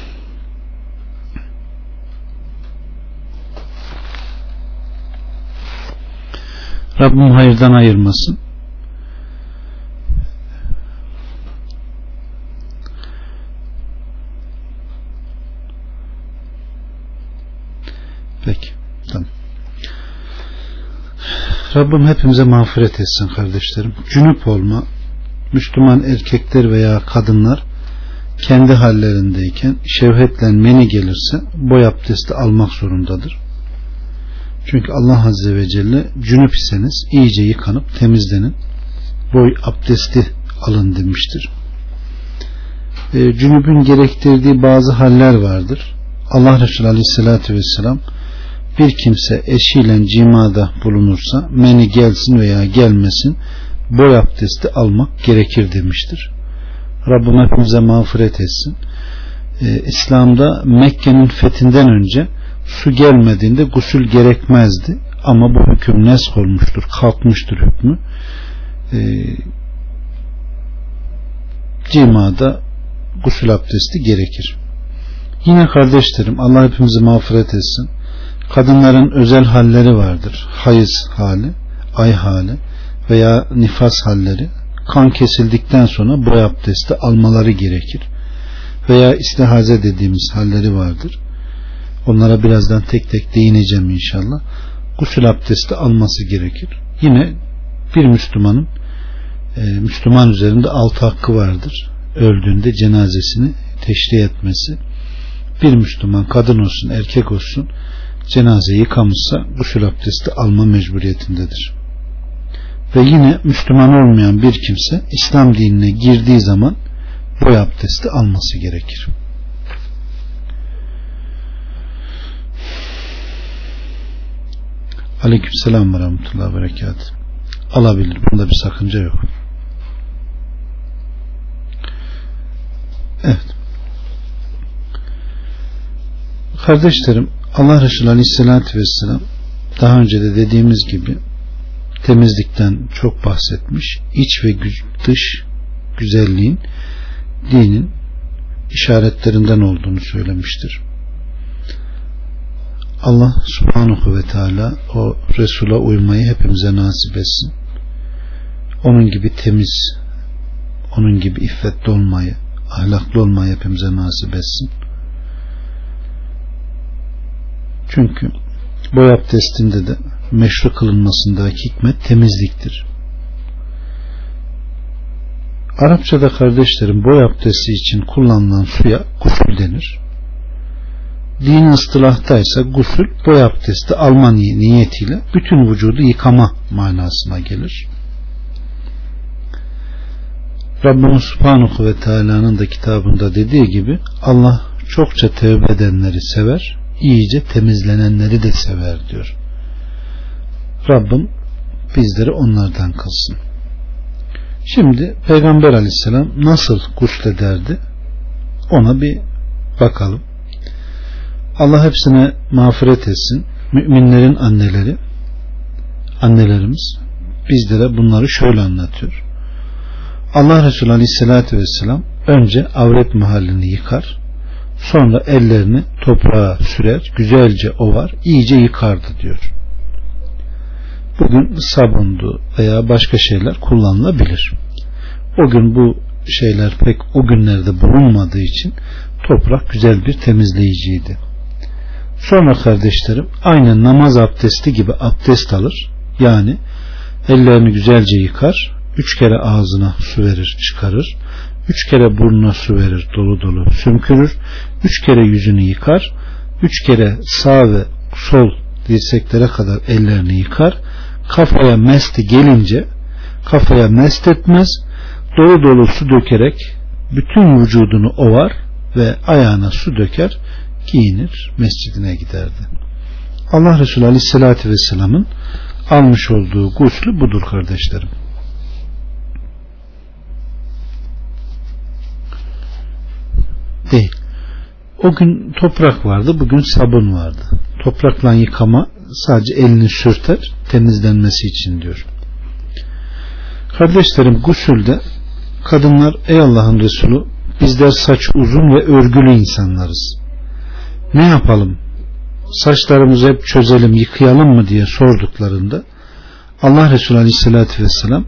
Rabbim hayırdan ayırmasın. Peki. Tamam. Rabbim hepimize mağfiret etsin kardeşlerim. Cünüp olma, Müslüman erkekler veya kadınlar kendi hallerindeyken şevhetle meni gelirse boy abdesti almak zorundadır. Çünkü Allah Azze ve Celle cünüp iseniz iyice yıkanıp temizlenin. Boy abdesti alın demiştir. E, cünübün gerektirdiği bazı haller vardır. Allah Resulü Aleyhisselatü Vesselam bir kimse eşiyle cimada bulunursa meni gelsin veya gelmesin boy abdesti almak gerekir demiştir. Rabbim hepimize mağfiret etsin. Ee, İslam'da Mekke'nin fethinden önce su gelmediğinde gusül gerekmezdi. Ama bu hüküm nesk olmuştur, kalkmıştır hükmü. Ee, cimada gusül abdesti gerekir. Yine kardeşlerim Allah hepimizi mağfiret etsin. Kadınların özel halleri vardır. Hayız hali, ay hali veya nifas halleri. Kan kesildikten sonra boy abdesti almaları gerekir. Veya istihaze dediğimiz halleri vardır. Onlara birazdan tek tek değineceğim inşallah. Gusül abdesti alması gerekir. Yine bir Müslümanın e, Müslüman üzerinde altı hakkı vardır. Öldüğünde cenazesini teşri etmesi. Bir Müslüman kadın olsun erkek olsun cenaze yıkamışsa gusül abdesti alma mecburiyetindedir. Ve yine Müslüman olmayan bir kimse İslam dinine girdiği zaman boy abdesti alması gerekir. Aleyküm selam ve rahmetullahi ve berekat. Alabilir. Bunda bir sakınca yok. Evet. Kardeşlerim Allah Resulü Aleyhisselatü Vesselam daha önce de dediğimiz gibi temizlikten çok bahsetmiş. İç ve dış güzelliğin dinin işaretlerinden olduğunu söylemiştir. Allah subhanahu ve teala o Resul'a uymayı hepimize nasip etsin. Onun gibi temiz, onun gibi iffetli olmayı, ahlaklı olmayı hepimize nasip etsin. Çünkü boy abdestinde de meşru kılınmasındaki hikmet temizliktir. Arapçada kardeşlerim boy abdesti için kullanılan suya gusül denir. Din ıstılahta ise gusül boy abdesti alma niyetiyle bütün vücudu yıkama manasına gelir. Rabbimiz Subhanahu ve Teala'nın da kitabında dediği gibi Allah çokça tevbe edenleri sever, iyice temizlenenleri de sever diyor. Rabbim bizleri onlardan kılsın. Şimdi Peygamber aleyhisselam nasıl guslederdi ona bir bakalım. Allah hepsine mağfiret etsin. Müminlerin anneleri annelerimiz bizlere bunları şöyle anlatıyor. Allah Resulü Aleyhisselatü Vesselam önce avret mahallini yıkar sonra ellerini toprağa sürer güzelce ovar iyice yıkardı diyor bugün sabundu veya başka şeyler kullanılabilir. O gün bu şeyler pek o günlerde bulunmadığı için toprak güzel bir temizleyiciydi. Sonra kardeşlerim aynı namaz abdesti gibi abdest alır. Yani ellerini güzelce yıkar. Üç kere ağzına su verir çıkarır. Üç kere burnuna su verir dolu dolu sümkürür. Üç kere yüzünü yıkar. Üç kere sağ ve sol dirseklere kadar ellerini yıkar. Kafaya mesti gelince kafaya mest etmez. Dolu dolu su dökerek bütün vücudunu ovar ve ayağına su döker giyinir mescidine giderdi. Allah Resulü Aleyhisselatü Vesselam'ın almış olduğu guslü budur kardeşlerim. Değil. O gün toprak vardı, bugün sabun vardı. Toprakla yıkama sadece elini sürter, temizlenmesi için diyor. Kardeşlerim gusülde kadınlar ey Allah'ın Resulü bizler saç uzun ve örgülü insanlarız. Ne yapalım? Saçlarımızı hep çözelim, yıkayalım mı diye sorduklarında Allah Resulü Aleyhisselatü Vesselam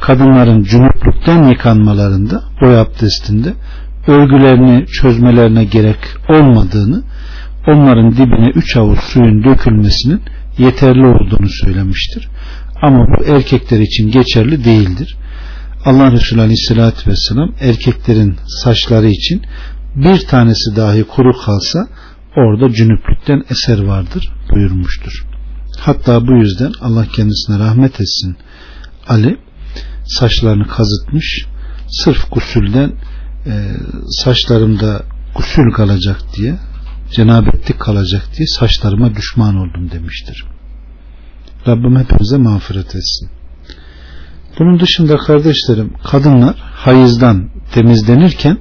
kadınların cunupluktan yıkanmalarında boy abdestinde örgülerini çözmelerine gerek olmadığını onların dibine üç avuç suyun dökülmesinin yeterli olduğunu söylemiştir. Ama bu erkekler için geçerli değildir. Allah Resulü Aleyhisselatü Vesselam erkeklerin saçları için bir tanesi dahi kuru kalsa orada cünüplükten eser vardır buyurmuştur. Hatta bu yüzden Allah kendisine rahmet etsin. Ali saçlarını kazıtmış sırf gusülden e, saçlarımda gusül kalacak diye cenabetlik kalacak diye saçlarıma düşman oldum demiştir. Rabbim hepimize mağfiret etsin. Bunun dışında kardeşlerim kadınlar hayızdan temizlenirken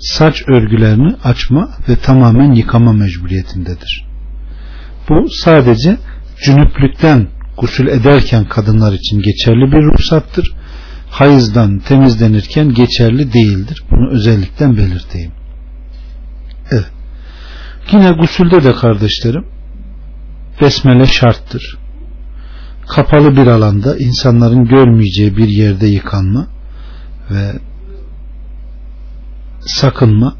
saç örgülerini açma ve tamamen yıkama mecburiyetindedir. Bu sadece cünüplükten gusül ederken kadınlar için geçerli bir ruhsattır. Hayızdan temizlenirken geçerli değildir. Bunu özellikle belirteyim. Evet. Yine gusülde de kardeşlerim besmele şarttır. Kapalı bir alanda insanların görmeyeceği bir yerde yıkanma ve sakınma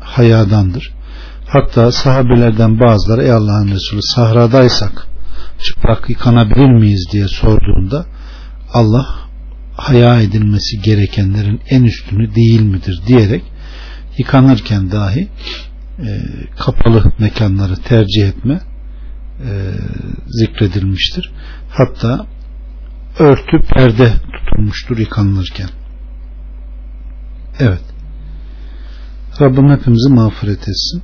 hayadandır. Hatta sahabelerden bazıları ey Allah'ın Resulü sahradaysak çıplak yıkanabilir miyiz diye sorduğunda Allah haya edilmesi gerekenlerin en üstünü değil midir diyerek yıkanırken dahi e, kapalı mekanları tercih etme e, zikredilmiştir. Hatta örtü perde tutulmuştur yıkanırken. Evet. Rabbim hepimizi mağfiret etsin.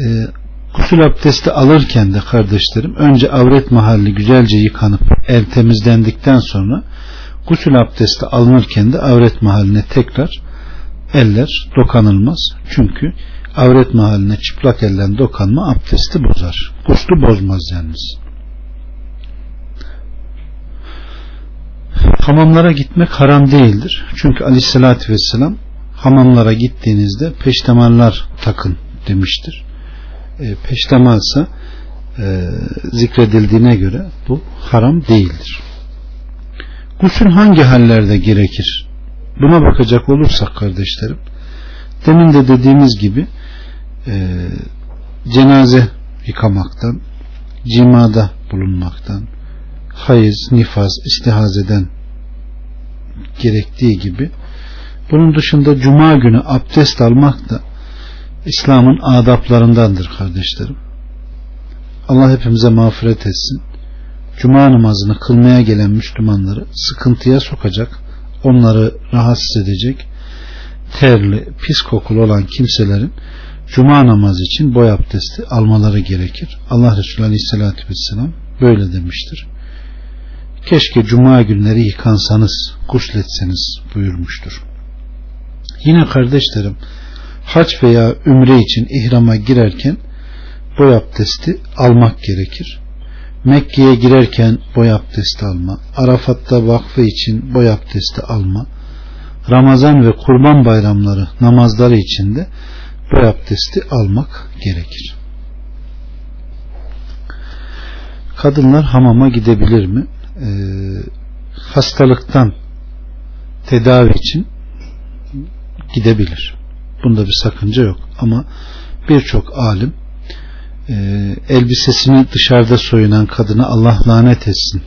E, gusül abdesti alırken de kardeşlerim önce avret mahalli güzelce yıkanıp el temizlendikten sonra gusül abdesti alınırken de avret mahaline tekrar eller dokanılmaz. Çünkü avret mahaline çıplak ellen dokanma abdesti bozar. Guslu bozmaz yalnız. Hamamlara gitmek haram değildir. Çünkü aleyhissalatü vesselam hamamlara gittiğinizde peştemallar takın demiştir. E, peştemalsa e, zikredildiğine göre bu haram değildir. Gusül hangi hallerde gerekir? Buna bakacak olursak kardeşlerim demin de dediğimiz gibi e, cenaze yıkamaktan cimada bulunmaktan hayız, nifaz, istihazeden gerektiği gibi bunun dışında cuma günü abdest almak da İslam'ın adaplarındandır kardeşlerim. Allah hepimize mağfiret etsin. Cuma namazını kılmaya gelen Müslümanları sıkıntıya sokacak, onları rahatsız edecek, terli, pis kokulu olan kimselerin Cuma namazı için boy abdesti almaları gerekir. Allah Resulü Aleyhisselatü Vesselam böyle demiştir. Keşke Cuma günleri yıkansanız, gusletseniz buyurmuştur. Yine kardeşlerim hac veya ümre için ihrama girerken boy abdesti almak gerekir. Mekke'ye girerken boy abdesti alma, Arafat'ta vakfı için boy abdesti alma, Ramazan ve kurban bayramları namazları için de boy abdesti almak gerekir. Kadınlar hamama gidebilir mi? Ee, hastalıktan tedavi için gidebilir. Bunda bir sakınca yok. Ama birçok alim e, elbisesini dışarıda soyunan kadına Allah lanet etsin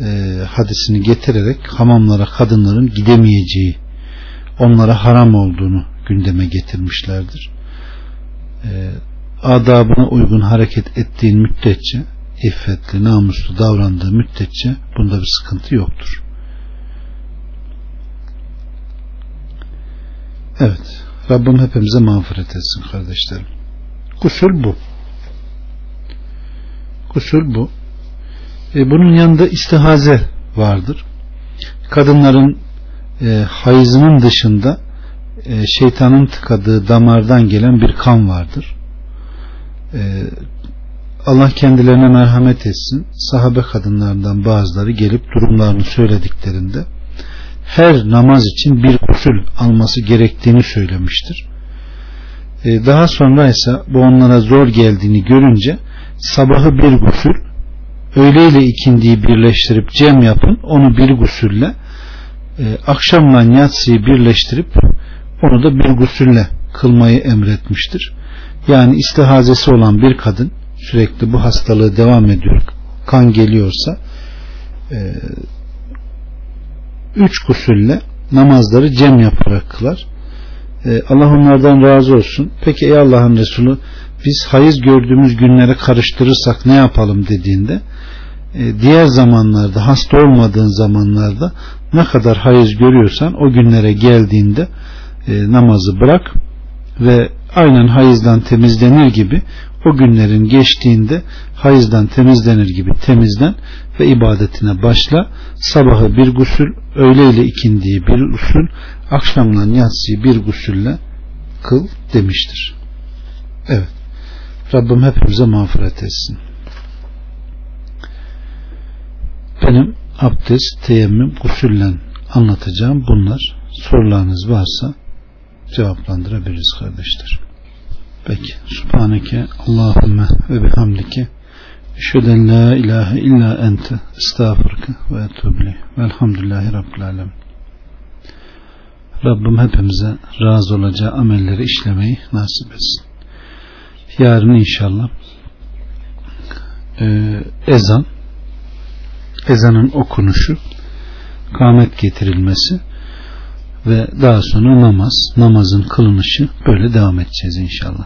e, hadisini getirerek hamamlara kadınların gidemeyeceği onlara haram olduğunu gündeme getirmişlerdir. E, adabına uygun hareket ettiğin müddetçe iffetli, namuslu davrandığı müddetçe bunda bir sıkıntı yoktur. Evet. Rabbim hepimize mağfiret etsin kardeşlerim. Gusül bu. Gusül bu. E, bunun yanında istihaze vardır. Kadınların e, hayızının dışında şeytanın tıkadığı damardan gelen bir kan vardır. E, Allah kendilerine merhamet etsin. Sahabe kadınlarından bazıları gelip durumlarını söylediklerinde her namaz için bir gusül alması gerektiğini söylemiştir. E, daha sonra ise bu onlara zor geldiğini görünce sabahı bir gusül öğleyle ikindiyi birleştirip cem yapın onu bir gusülle e, akşamla yatsıyı birleştirip onu da bir gusülle kılmayı emretmiştir. Yani istihazesi olan bir kadın sürekli bu hastalığı devam ediyor kan geliyorsa e, üç gusülle namazları cem yaparak kılar. E, Allah onlardan razı olsun. Peki ey Allah'ın Resulü biz hayız gördüğümüz günleri karıştırırsak ne yapalım dediğinde e, diğer zamanlarda hasta olmadığın zamanlarda ne kadar hayız görüyorsan o günlere geldiğinde e, namazı bırak ve aynen hayızdan temizlenir gibi o günlerin geçtiğinde hayızdan temizlenir gibi temizlen ve ibadetine başla. Sabahı bir gusül, öğleyle ikindiği bir usul, akşamla yatsıyı bir gusülle kıl demiştir. Evet. Rabbim hepimize mağfiret etsin. Benim abdest, teyemmüm, gusüllen anlatacağım bunlar. Sorularınız varsa cevaplandırabiliriz kardeşler. Peki. Subhaneke Allahümme ve bihamdike Eşheden la ilahe illa ente estağfurke ve etubli velhamdülillahi rabbil alem. Rabbim hepimize razı olacağı amelleri işlemeyi nasip etsin. Yarın inşallah e, ezan ezanın okunuşu kâmet getirilmesi ve daha sonra namaz namazın kılınışı böyle devam edeceğiz inşallah.